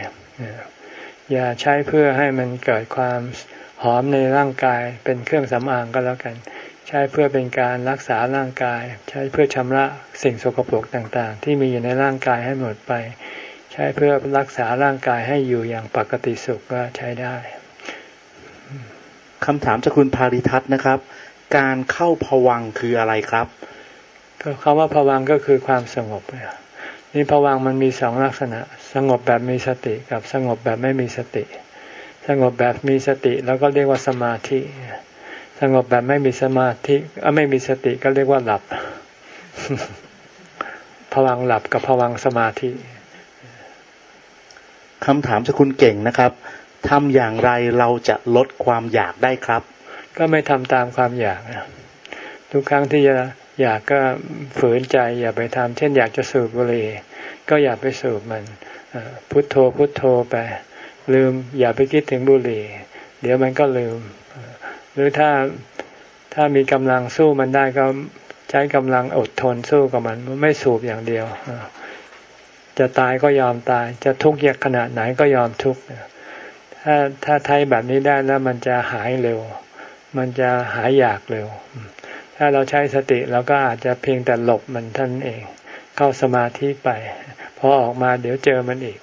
[SPEAKER 1] อย่าใช้เพื่อให้มันเกิดความหหอมในร่างกายเป็นเครื่องสำอางก็แล้วกัน ใช้เพื่อเป็นการรักษาร่างกาย ใช้เพื่อชำระสิ่งสกปรกต่างๆ ที่มีอยู่ในร่างกายให้หมดไป ใช้เพื่อรักษาร่างกายให้อยู่อย่างปกติสุขก็ใช้ได้
[SPEAKER 4] คำถามจากคุณภาริทัศน์นะครับ การเข้าผวังคืออะไรครับ
[SPEAKER 1] ก็คำว่าผวังก็คือความสงบนี่ผวังมันมีสองลักษณะ สงบแบบมีสติกับสงบแบบไม่มีสติ สงบแบบมีสติแล้วก็เรียกว่าสมาธิ สงบแบบไม่มีสมาธิไม่มีสติก็เรียกว่าหลับผวังหลับกับผวังสมาธิ
[SPEAKER 4] คำถามจากคุณเก่งนะครับทำอย่างไรเราจะลดความอยากได้ครับ
[SPEAKER 1] ก็ไม่ทำตามความอยากทุกครั้งที่จะอยากก็ฝืนใจอย่าไปทำเช่น อยากจะสูบบุหรี่ก็อย่าไปสูบมันพุทโธพุทโธไป ลืมอย่าไปคิดถึงบุหรี่ เดี๋ยวมันก็ลืม หรือถ้าถ้ามีกำลังสู้มันได้ก็ใช้กำลังอดทนสู้กับมันไม่สูบอย่างเดียว จะตายก็ยอมตาย จะทุกข์ยากขนาดไหนก็ยอมทุกข์ถ้าถ้าไทยแบบนี้ได้แล้วมันจะหายเร็ว มันจะหายอยากเร็ว ถ้าเราใช้สติเราก็อาจจะเพียงแต่หลบมันท่านเอง เข้าสมาธิไปพอออกมาเดี๋ยวเจอมันอีก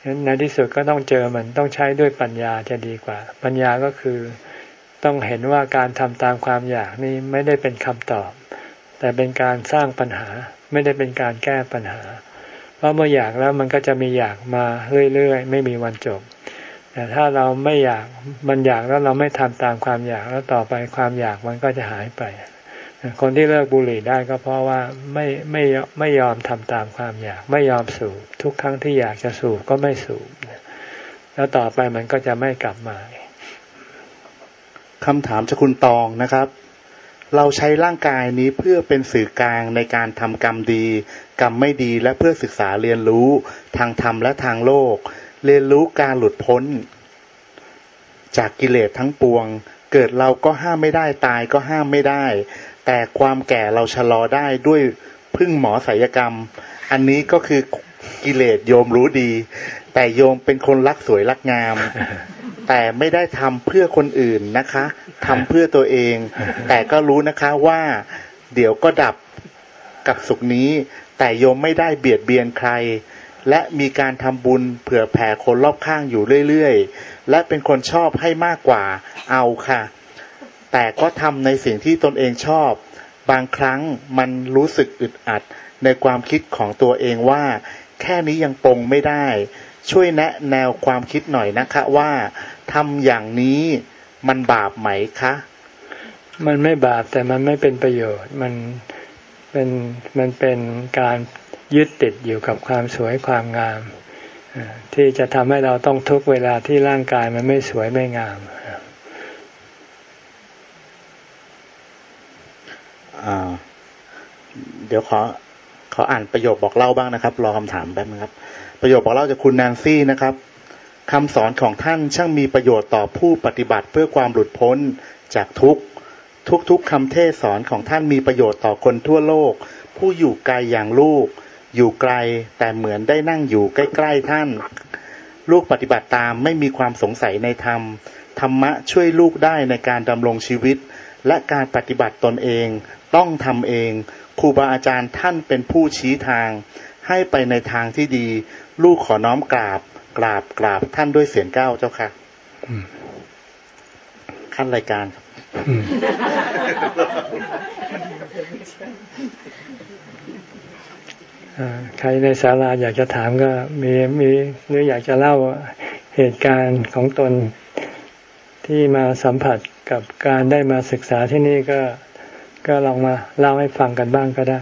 [SPEAKER 1] ฉะนั้นในที่สุดก็ต้องเจอมันต้องใช้ด้วยปัญญาจะดีกว่า ปัญญาก็คือ ต้องเห็นว่าการทำตามความอยากนี่ไม่ได้เป็นคำตอบ แต่เป็นการสร้างปัญหา ไม่ได้เป็นการแก้ปัญหา เพราะเมื่ออยากแล้วมันก็จะมีอยากมาเรื่อยๆ ไม่มีวันจบ แต่ถ้าเราไม่อยากมันอยากแล้วเราไม่ทำตามความอยากแล้วต่อไปความอยากมันก็จะหายไป คนที่เลิกบุหรี่ได้ก็เพราะว่าไม่ไม่ไม่ยอมทำตามความอยาก ไม่ยอมสูบทุกครั้งที่อยากจะสูบก็ไม่สูบแล้วต่อไปมันก็จะไม่กลับมา
[SPEAKER 4] คำถามจากคุณตองนะครับ เราใช้ร่างกายนี้เพื่อเป็นสื่อกลางในการทำกรรมดี กรรมไม่ดีและเพื่อศึกษาเรียนรู้ทางธรรมและทางโลก เรียนรู้การหลุดพ้น จากกิเลสทั้งปวง เกิดเราก็ห้ามไม่ได้ตายก็ห้ามไม่ได้ แต่ความแก่เราชะลอได้ด้วยพึ่งหมอศัลยกรรม อันนี้ก็คือ กิเลสโยมรู้ดี แต่โยมเป็นคนรักสวยรักงาม แต่ไม่ได้ทำเพื่อคนอื่นนะคะทำเพื่อตัวเอง แต่ก็รู้นะคะว่า เดี๋ยวก็ดับกับสุขนี้ แต่โยมไม่ได้เบียดเบียนใคร และมีการทำบุญเผื่อแผ่คนรอบข้างอยู่เรื่อยๆ และเป็นคนชอบให้มากกว่าเอาค่ะ แต่ก็ทำในสิ่งที่ตนเองชอบ บางครั้งมันรู้สึกอึดอัดในความคิดของตัวเองว่า แค่นี้ยังปรงไม่ได้ ช่วยแนะแนวความคิดหน่อยนะคะว่าทำอย่างนี้มันบาปไหมคะ
[SPEAKER 1] มันไม่บาปแต่มันไม่เป็นประโยชน์ มันเป็นมันเป็นการยึดติดอยู่กับความสวยความงาม ที่จะทำให้เราต้องทุกเวลาที่ร่างกายมันไม่สวยไม่งาม
[SPEAKER 4] เดี๋ยวขอข ออ่านประโยคบอกเล่าบ้างนะครับ รอคำถามแป๊บนึงครับ ประโยคบอกเล่าจากคุณแนนซี่นะครับคำสอนของท่านช่างมีประโยชน์ต่อผู้ปฏิบัติเพื่อความหลุดพ้นจากทุกทุกๆคำเทศสอนของท่านมีประโยชน์ต่อคนทั่วโลก ผู้อยู่ไกลอย่างลูก อยู่ไกลแต่เหมือนได้นั่งอยู่ใกล้ๆท่าน ลูกปฏิบัติตามไม่มีความสงสัยในธรรมธรรมะช่วยลูกได้ในการดำรงชีวิต และการปฏิบัติตนเอง ต้องทำเอง ครูบาอาจารย์ท่านเป็นผู้ชี้ทาง ให้ไปในทางที่ดี ลูกขอน้อมกราบ กราบกราบท่านด้วยเสียงก้าวเจ้าค่ะขั้นรายการ
[SPEAKER 1] ใครในศาลาอยากจะถามก็มีมีหรืออยากจะเล่าเหตุการณ์ของตนที่มาสัมผัสกับการได้มาศึกษาที่นี่ก็ ก็ลองมาเล่าให้ฟังกันบ้างก็ได้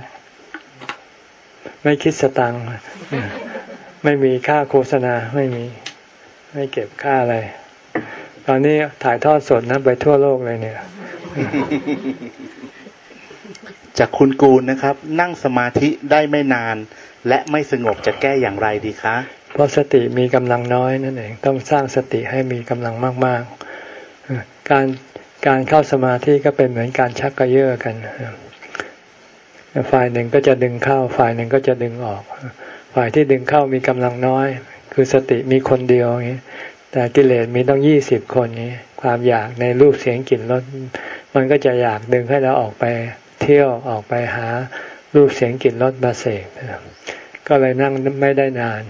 [SPEAKER 1] ไม่คิดสตังค์ไม่มีค่าโฆษณาไม่มี ไม่เก็บค่าอะไร ตอนนี้ถ่ายทอดสดนะไปทั่วโลกเลยเนี่ย
[SPEAKER 4] จากคุณกูลนะครับ นั่งสมาธิได้ไม่นาน และไม่สงบจะแก้อย่างไรดีคะ
[SPEAKER 1] เพราะสติมีกำลังน้อยนั่นเอง ต้องสร้างสติให้มีกำลังมาก ๆ การ การเข้าสมาธิก็เป็นเหมือนการชักกระเยาะกัน ฝ่ายหนึ่งก็จะดึงเข้า ฝ่ายหนึ่งก็จะดึงออก ฝ่ายที่ดึงเข้ามีกำลังน้อย คือสติมีคนเดียวอย่างนี้แต่กิเลสมีต้องยี่สิบคนนี้ ความอยากในรูปเสียงกลิ่นรสมันก็จะอยากดึงให้เราออกไปเที่ยวออกไปหารูปเสียงกลิ่นรสมาเสกก็เลยนั่งไม่ได้นาน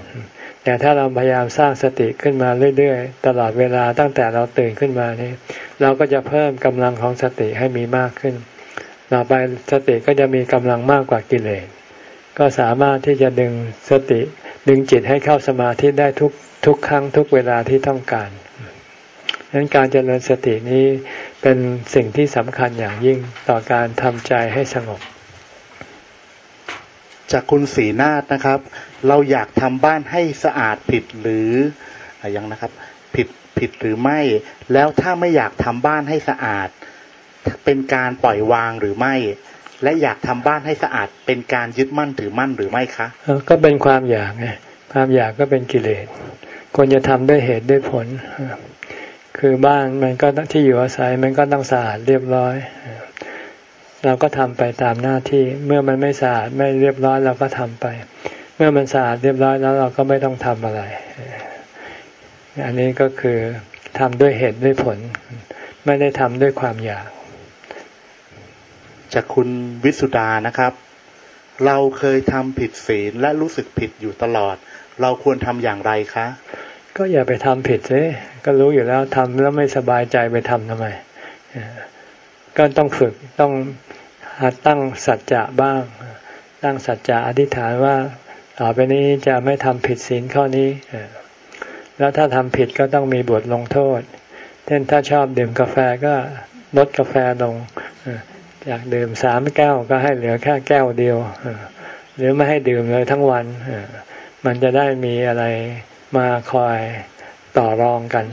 [SPEAKER 1] แต่ถ้าเราพยายามสร้างสติขึ้นมาเรื่อยๆ ตลอดเวลาตั้งแต่เราตื่นขึ้นมานี่เราก็จะเพิ่มกำลังของสติให้มีมากขึ้นต่อไปสติก็จะมีกำลังมากกว่ากิเลส ก็สามารถที่จะดึงสติดึงจิตให้เข้าสมาธิได้ทุกทุกครั้งทุกเวลาที่ต้องการดังนั้นการเจริญสตินี้เป็นสิ่งที่สำคัญอย่างยิ่งต่อการทำใจให้สงบ
[SPEAKER 4] จากคุณสีนาฏนะครับ เราอยากทำบ้านให้สะอาดผิดหรืออยังนะครับ ผิดผิดหรือไม่ แล้วถ้าไม่อยากทำบ้านให้สะอาด เป็นการปล่อยวางหรือไม่ และอยากทำบ้านให้สะอาด เป็นการยึดมั่นถือมั่นหรือไม่คะ
[SPEAKER 1] ก็เป็นความอยากไงความอยากก็เป็นกิเลสควรจะทำด้วยเหตุด้วยผล คือบ้านมันก็ที่อยู่อาศัยมันก็ต้องสะอาดเรียบร้อยเราก็ทำไปตามหน้าที่ เมื่อมันไม่สะอาดไม่เรียบร้อยเราก็ทำไป เมื่อมันสะอาดเรียบร้อยแล้วเราก็ไม่ต้องทำอะไร อันนี้ก็คือทำด้วยเหตุด้วยผล ไม่ได้ทำด้วยความอยาก
[SPEAKER 4] จากคุณวิสุดานะครับ เราเคยทำผิดศีลและรู้สึกผิดอยู่ตลอด เราควรทำอย่างไรคะ
[SPEAKER 1] ก็อย่าไปทำผิดเลยก็รู้อยู่แล้วทำแล้วไม่สบายใจไปทำทำไมก็ต้องฝึกต้องหัดตั้งสัจจะบ้าง ตั้งสัจจะอธิษฐานว่า ต่อไปนี้จะไม่ทำผิดศีลข้อนี้ แล้วถ้าทำผิดก็ต้องมีบทลงโทษ เช่นถ้าชอบดื่มกาแฟก็ลดกาแฟลงอยากดื่มสามแก้วก็ให้เหลือแค่แก้วเดียว หรือไม่ให้ดื่มเลยทั้งวัน มันจะได้มีอะไรมาคอยต่อรองกัน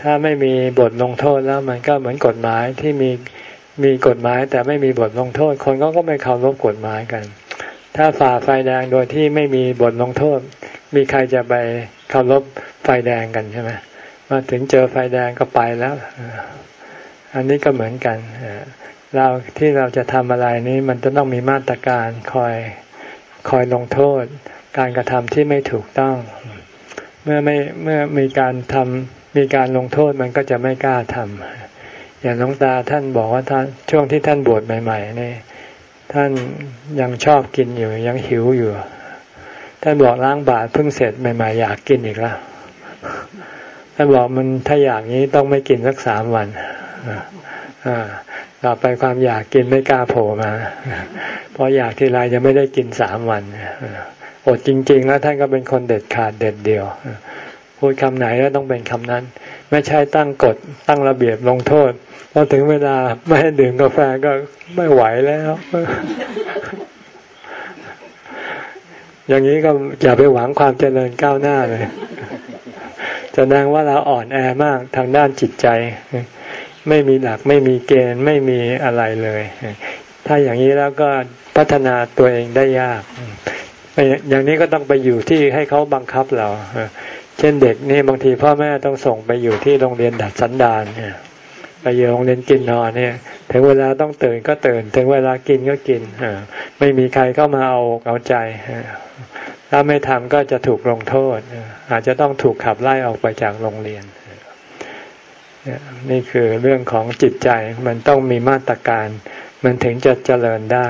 [SPEAKER 1] ถ้าไม่มีบทลงโทษแล้วมันก็เหมือนกฎหมายที่มีมีกฎหมายแต่ไม่มีบทลงโทษ คนก็ก็ไม่เคารพกฎหมายกัน ถ้าฝ่าไฟแดงโดยที่ไม่มีบทลงโทษ มีใครจะไปเคารพไฟแดงกันใช่ไหมมาถึงเจอไฟแดงก็ไปแล้ว อันนี้ก็เหมือนกันเราที่เราจะทำอะไรนี้มันจะต้องมีมาตรการคอยคอยลงโทษ การกระทำที่ไม่ถูกต้อง เมื่อไม่เมื่อมีการทำมีการลงโทษมันก็จะไม่กล้าทำอย่างน้องตาท่านบอกว่าท่านช่วงที่ท่านบวชใหม่ๆนี่ ท่านยังชอบกินอยู่ยังหิวอยู่ ท่านบอกล้างบาตรเพิ่งเสร็จใหม่ๆอยากกินอีกแล้วท่านบอกมันถ้าอยากนี้ต้องไม่กินสักสามวันอ่าต่อไปความอยากกินไม่กล้าโผล่มาเพราะอยากทีไรจะไม่ได้กินสามวันอดจริง ๆ แล้วท่านก็เป็นคนเด็ดขาดเด็ดเดียว พูดคำไหนก็ต้องเป็นคำนั้น ไม่ใช่ตั้งกฎตั้งระเบียบลงโทษพอถึงเวลาไม่ให้ดื่มกาแฟก็ไม่ไหวแล้ว อย่างนี้ก็อย่าไปหวังความเจริญก้าวหน้าเลยจะแสดงว่าเราอ่อนแอมากทางด้านจิตใจ ไม่มีหลักไม่มีเกณฑ์ไม่มีอะไรเลย ถ้าอย่างนี้แล้วก็พัฒนาตัวเองได้ยาก อย่างนี้ก็ต้องไปอยู่ที่ให้เขาบังคับเรา เช่นเด็กนี่บางทีพ่อแม่ต้องส่งไปอยู่ที่โรงเรียนดัดสันดานเนี่ยไปอยู่โรงเรียนกินนอนเนี่ย ถึงเวลาต้องตื่นก็ตื่น ถึงเวลากินก็กินไม่มีใครเข้ามาเอาเอาใจถ้าไม่ทำก็จะถูกลงโทษ อาจจะต้องถูกขับไล่ออกไปจากโรงเรียนนี่คือเรื่องของจิตใจมันต้องมีมาตรการ มันถึงจะเจริญได้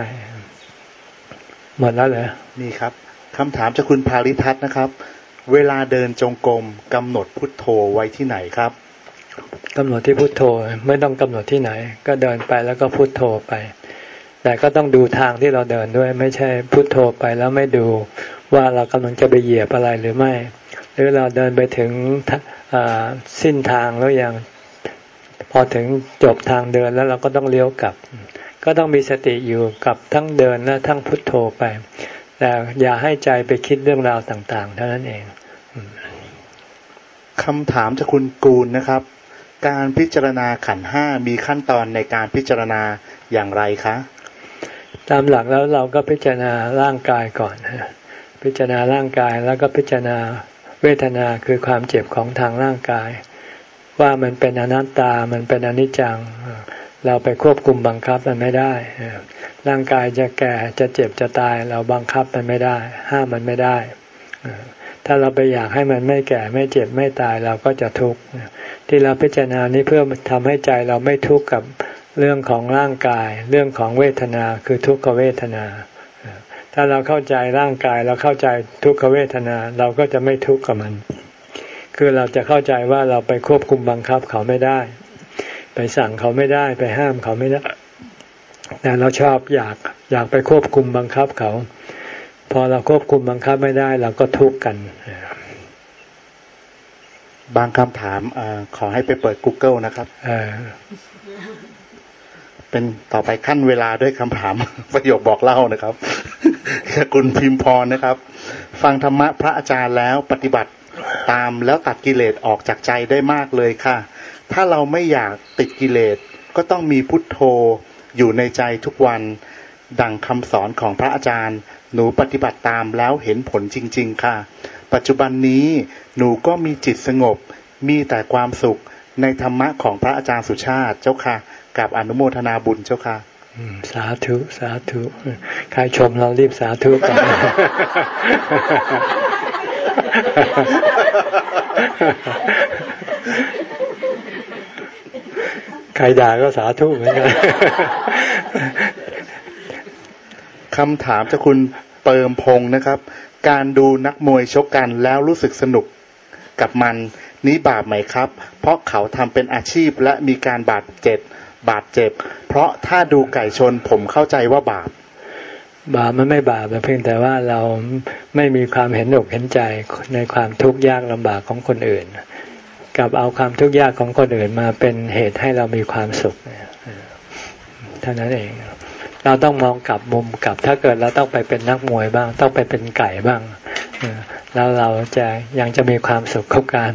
[SPEAKER 1] หมดแล้วเหรอ
[SPEAKER 4] นี่ครับคำถามจากคุณภาริทัศน์นะครับ เวลาเดินจงกรมกำหนดพุทโธไว้ที่ไหนครับ
[SPEAKER 1] กำหนดที่พุทโธไม่ต้องกำหนดที่ไหน ก็เดินไปแล้วก็พุทโธไป แต่ก็ต้องดูทางที่เราเดินด้วย ไม่ใช่พุทโธไปแล้วไม่ดูว่าเรากำลังจะไปเหยียบอะไรหรือไม่ หรือเราเดินไปถึงสิ้นทางแล้วยังพอถึงจบทางเดินแล้วเราก็ต้องเลี้ยวกลับ ก็ต้องมีสติอยู่กับทั้งเดินและทั้งพุทโธไป แต่อย่าให้ใจไปคิดเรื่องราวต่าง ๆ เท่านั้นเอง
[SPEAKER 4] คำถามจากคุณกูลนะครับ การพิจารณาขันห้ามีขั้นตอนในการพิจารณาอย่างไรคะ
[SPEAKER 1] ตามหลักแล้วเราก็พิจารณาร่างกายก่อนพิจารณาร่างกายแล้วก็พิจารณาเวทนาคือความเจ็บของทางร่างกาย ว่ามันเป็นอนัตตามันเป็นอนิจจัง เราไปควบคุมบังคับมันไม่ได้ ร่างกายจะแก่จะเจ็บจะตาย เราบังคับมันไม่ได้ ห้ามมันไม่ได้ ถ้าเราไปอยากให้มันไม่แก่ไม่เจ็บไม่ตายเราก็จะทุกข์ที่เราพิจารณานี้เพื่อทำให้ใจเราไม่ทุกข์กับเรื่องของร่างกาย เรื่องของเวทนาคือทุกขเวทนา ถ้าเราเข้าใจร่างกายเราเข้าใจทุกขเวทนา เราก็จะไม่ทุกข์กับมัน คือเราจะเข้าใจว่าเราไปควบคุมบังคับเขาไม่ได้ ไปสั่งเขาไม่ได้ ไปห้ามเขาไม่ได้ แต่เราชอบอยากอยากไปควบคุมบังคับเขา พอเราควบคุมบังคับไม่ได้ เราก็ทุกข์กัน
[SPEAKER 4] บางคำถามอขอให้ไปเปิด Google นะครับเป็นต่อไปขั้นเวลาด้วยคำถามประโยคบอกเล่านะครับคุณพิมพรนะครับ ฟังธรรมะพระอาจารย์แล้วปฏิบัติตามแล้วตัดกิเลสออกจากใจได้มากเลยค่ะ ถ้าเราไม่อยากติดกิเลสก็ต้องมีพุทโธ อยู่ในใจทุกวัน ดังคำสอนของพระอาจารย์ หนูปฏิบัติตามแล้วเห็นผลจริง ๆ ค่ะ ปัจจุบันนี้หนูก็มีจิตสงบ มีแต่ความสุขในธรรมะของพระอาจารย์สุชาติเจ้าค่ะ กับอนุโมทนาบุญเจ้าค่ะ
[SPEAKER 1] สาธุ สาธุ ใครชมเรารีบสาธุกัน ใครด่าก็สาธุเหมือนกัน
[SPEAKER 4] คำถามจากคุณเปิมพงนะครับ การดูนักมวยชกกันแล้วรู้สึกสนุกกับมันนี้บาปไหมครับ เพราะเขาทำเป็นอาชีพและมีการบาดเจ็บบาดเจ็บ เพราะถ้าดูไก่ชนผมเข้าใจว่าบาป
[SPEAKER 1] บาปมันไม่บาปเพียงแต่ว่าเราไม่มีความเห็นอกเห็นใจในความทุกข์ยากลำบากของคนอื่น กับเอาความทุกข์ยากของคนอื่นมาเป็นเหตุให้เรามีความสุขเท่านั้นเอง เราต้องมองกลับมุมกลับ ถ้าเกิดเราต้องไปเป็นนักมวยบ้าง ต้องไปเป็นไก่บ้างแล้วเราจะยังจะมีความสุขกับการ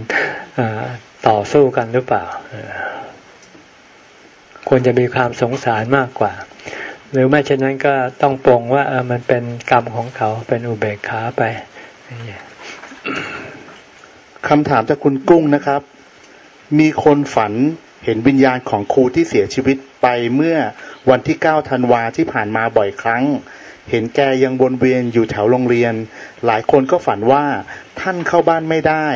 [SPEAKER 1] ต่อสู้กันหรือเปล่าควรจะมีความสงสารมากกว่า หรือไม่เช่นนั้นก็ต้องปรงว่าเออมันเป็นกรรมของเขาเป็นอุเบกขาไป
[SPEAKER 4] คำถามจากคุณกุ้งนะครับ มีคนฝันเห็นวิญญาณของครูที่เสียชีวิตไปเมื่อวันที่เก้าธันวาที่ผ่านมาบ่อยครั้ง เห็นแกยังวนเวียนอยู่แถวโรงเรียน หลายคนก็ฝันว่าท่านเข้าบ้านไม่ได้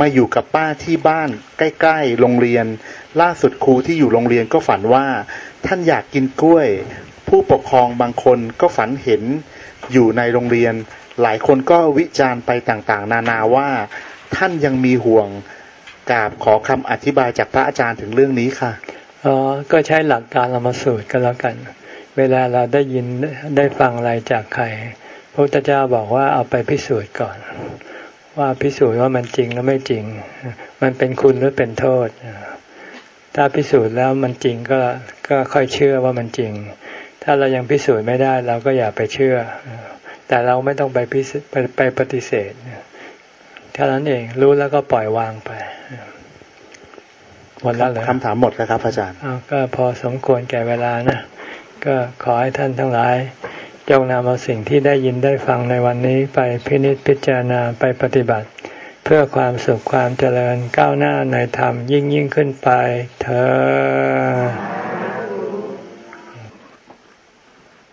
[SPEAKER 4] มาอยู่กับป้าที่บ้านใกล้ๆโรงเรียน ล่าสุดครูที่อยู่โรงเรียนก็ฝันว่า ท่านอยากกินกล้วย ผู้ปกครองบางคนก็ฝันเห็นอยู่ในโรงเรียน หลายคนก็วิจารณ์ไปต่างๆ นานาว่า ท่านยังมีห่วงกราบขอคำอธิบายจากพระอาจารย์ถึงเรื่องนี้ค่ะ
[SPEAKER 1] อ๋อก็ใช้หลักการละมาสูตรก็แล้วกัน เวลาเราได้ยินได้ฟังอะไรจากใครพระพุทธเจ้าบอกว่าเอาไปพิสูจน์ก่อน ว่าพิสูจน์ว่ามันจริงหรือไม่จริง มันเป็นคุณหรือเป็นโทษ ถ้าพิสูจน์แล้วมันจริงก็ก็ค่อยเชื่อว่ามันจริง ถ้าเรายังพิสูจน์ไม่ได้เราก็อย่าไปเชื่อ แต่เราไม่ต้องไปพิไปไปปฏิเสธ เท่านั้นเองรู้แล้วก็ปล่อยวางไป
[SPEAKER 4] หมดแล้วเลยคำถามหมดแล้วครับอาจารย์
[SPEAKER 1] ก็พอสมควรแก่เวลานะก็ขอให้ท่านทั้งหลาย จงนำเอาสิ่งที่ได้ยินได้ฟังในวันนี้ไปพินิจพิจารณาไปปฏิบัติ เพื่อความสุขความเจริญก้าวหน้าในธรรมยิ่งยิ่งขึ้นไปเธอ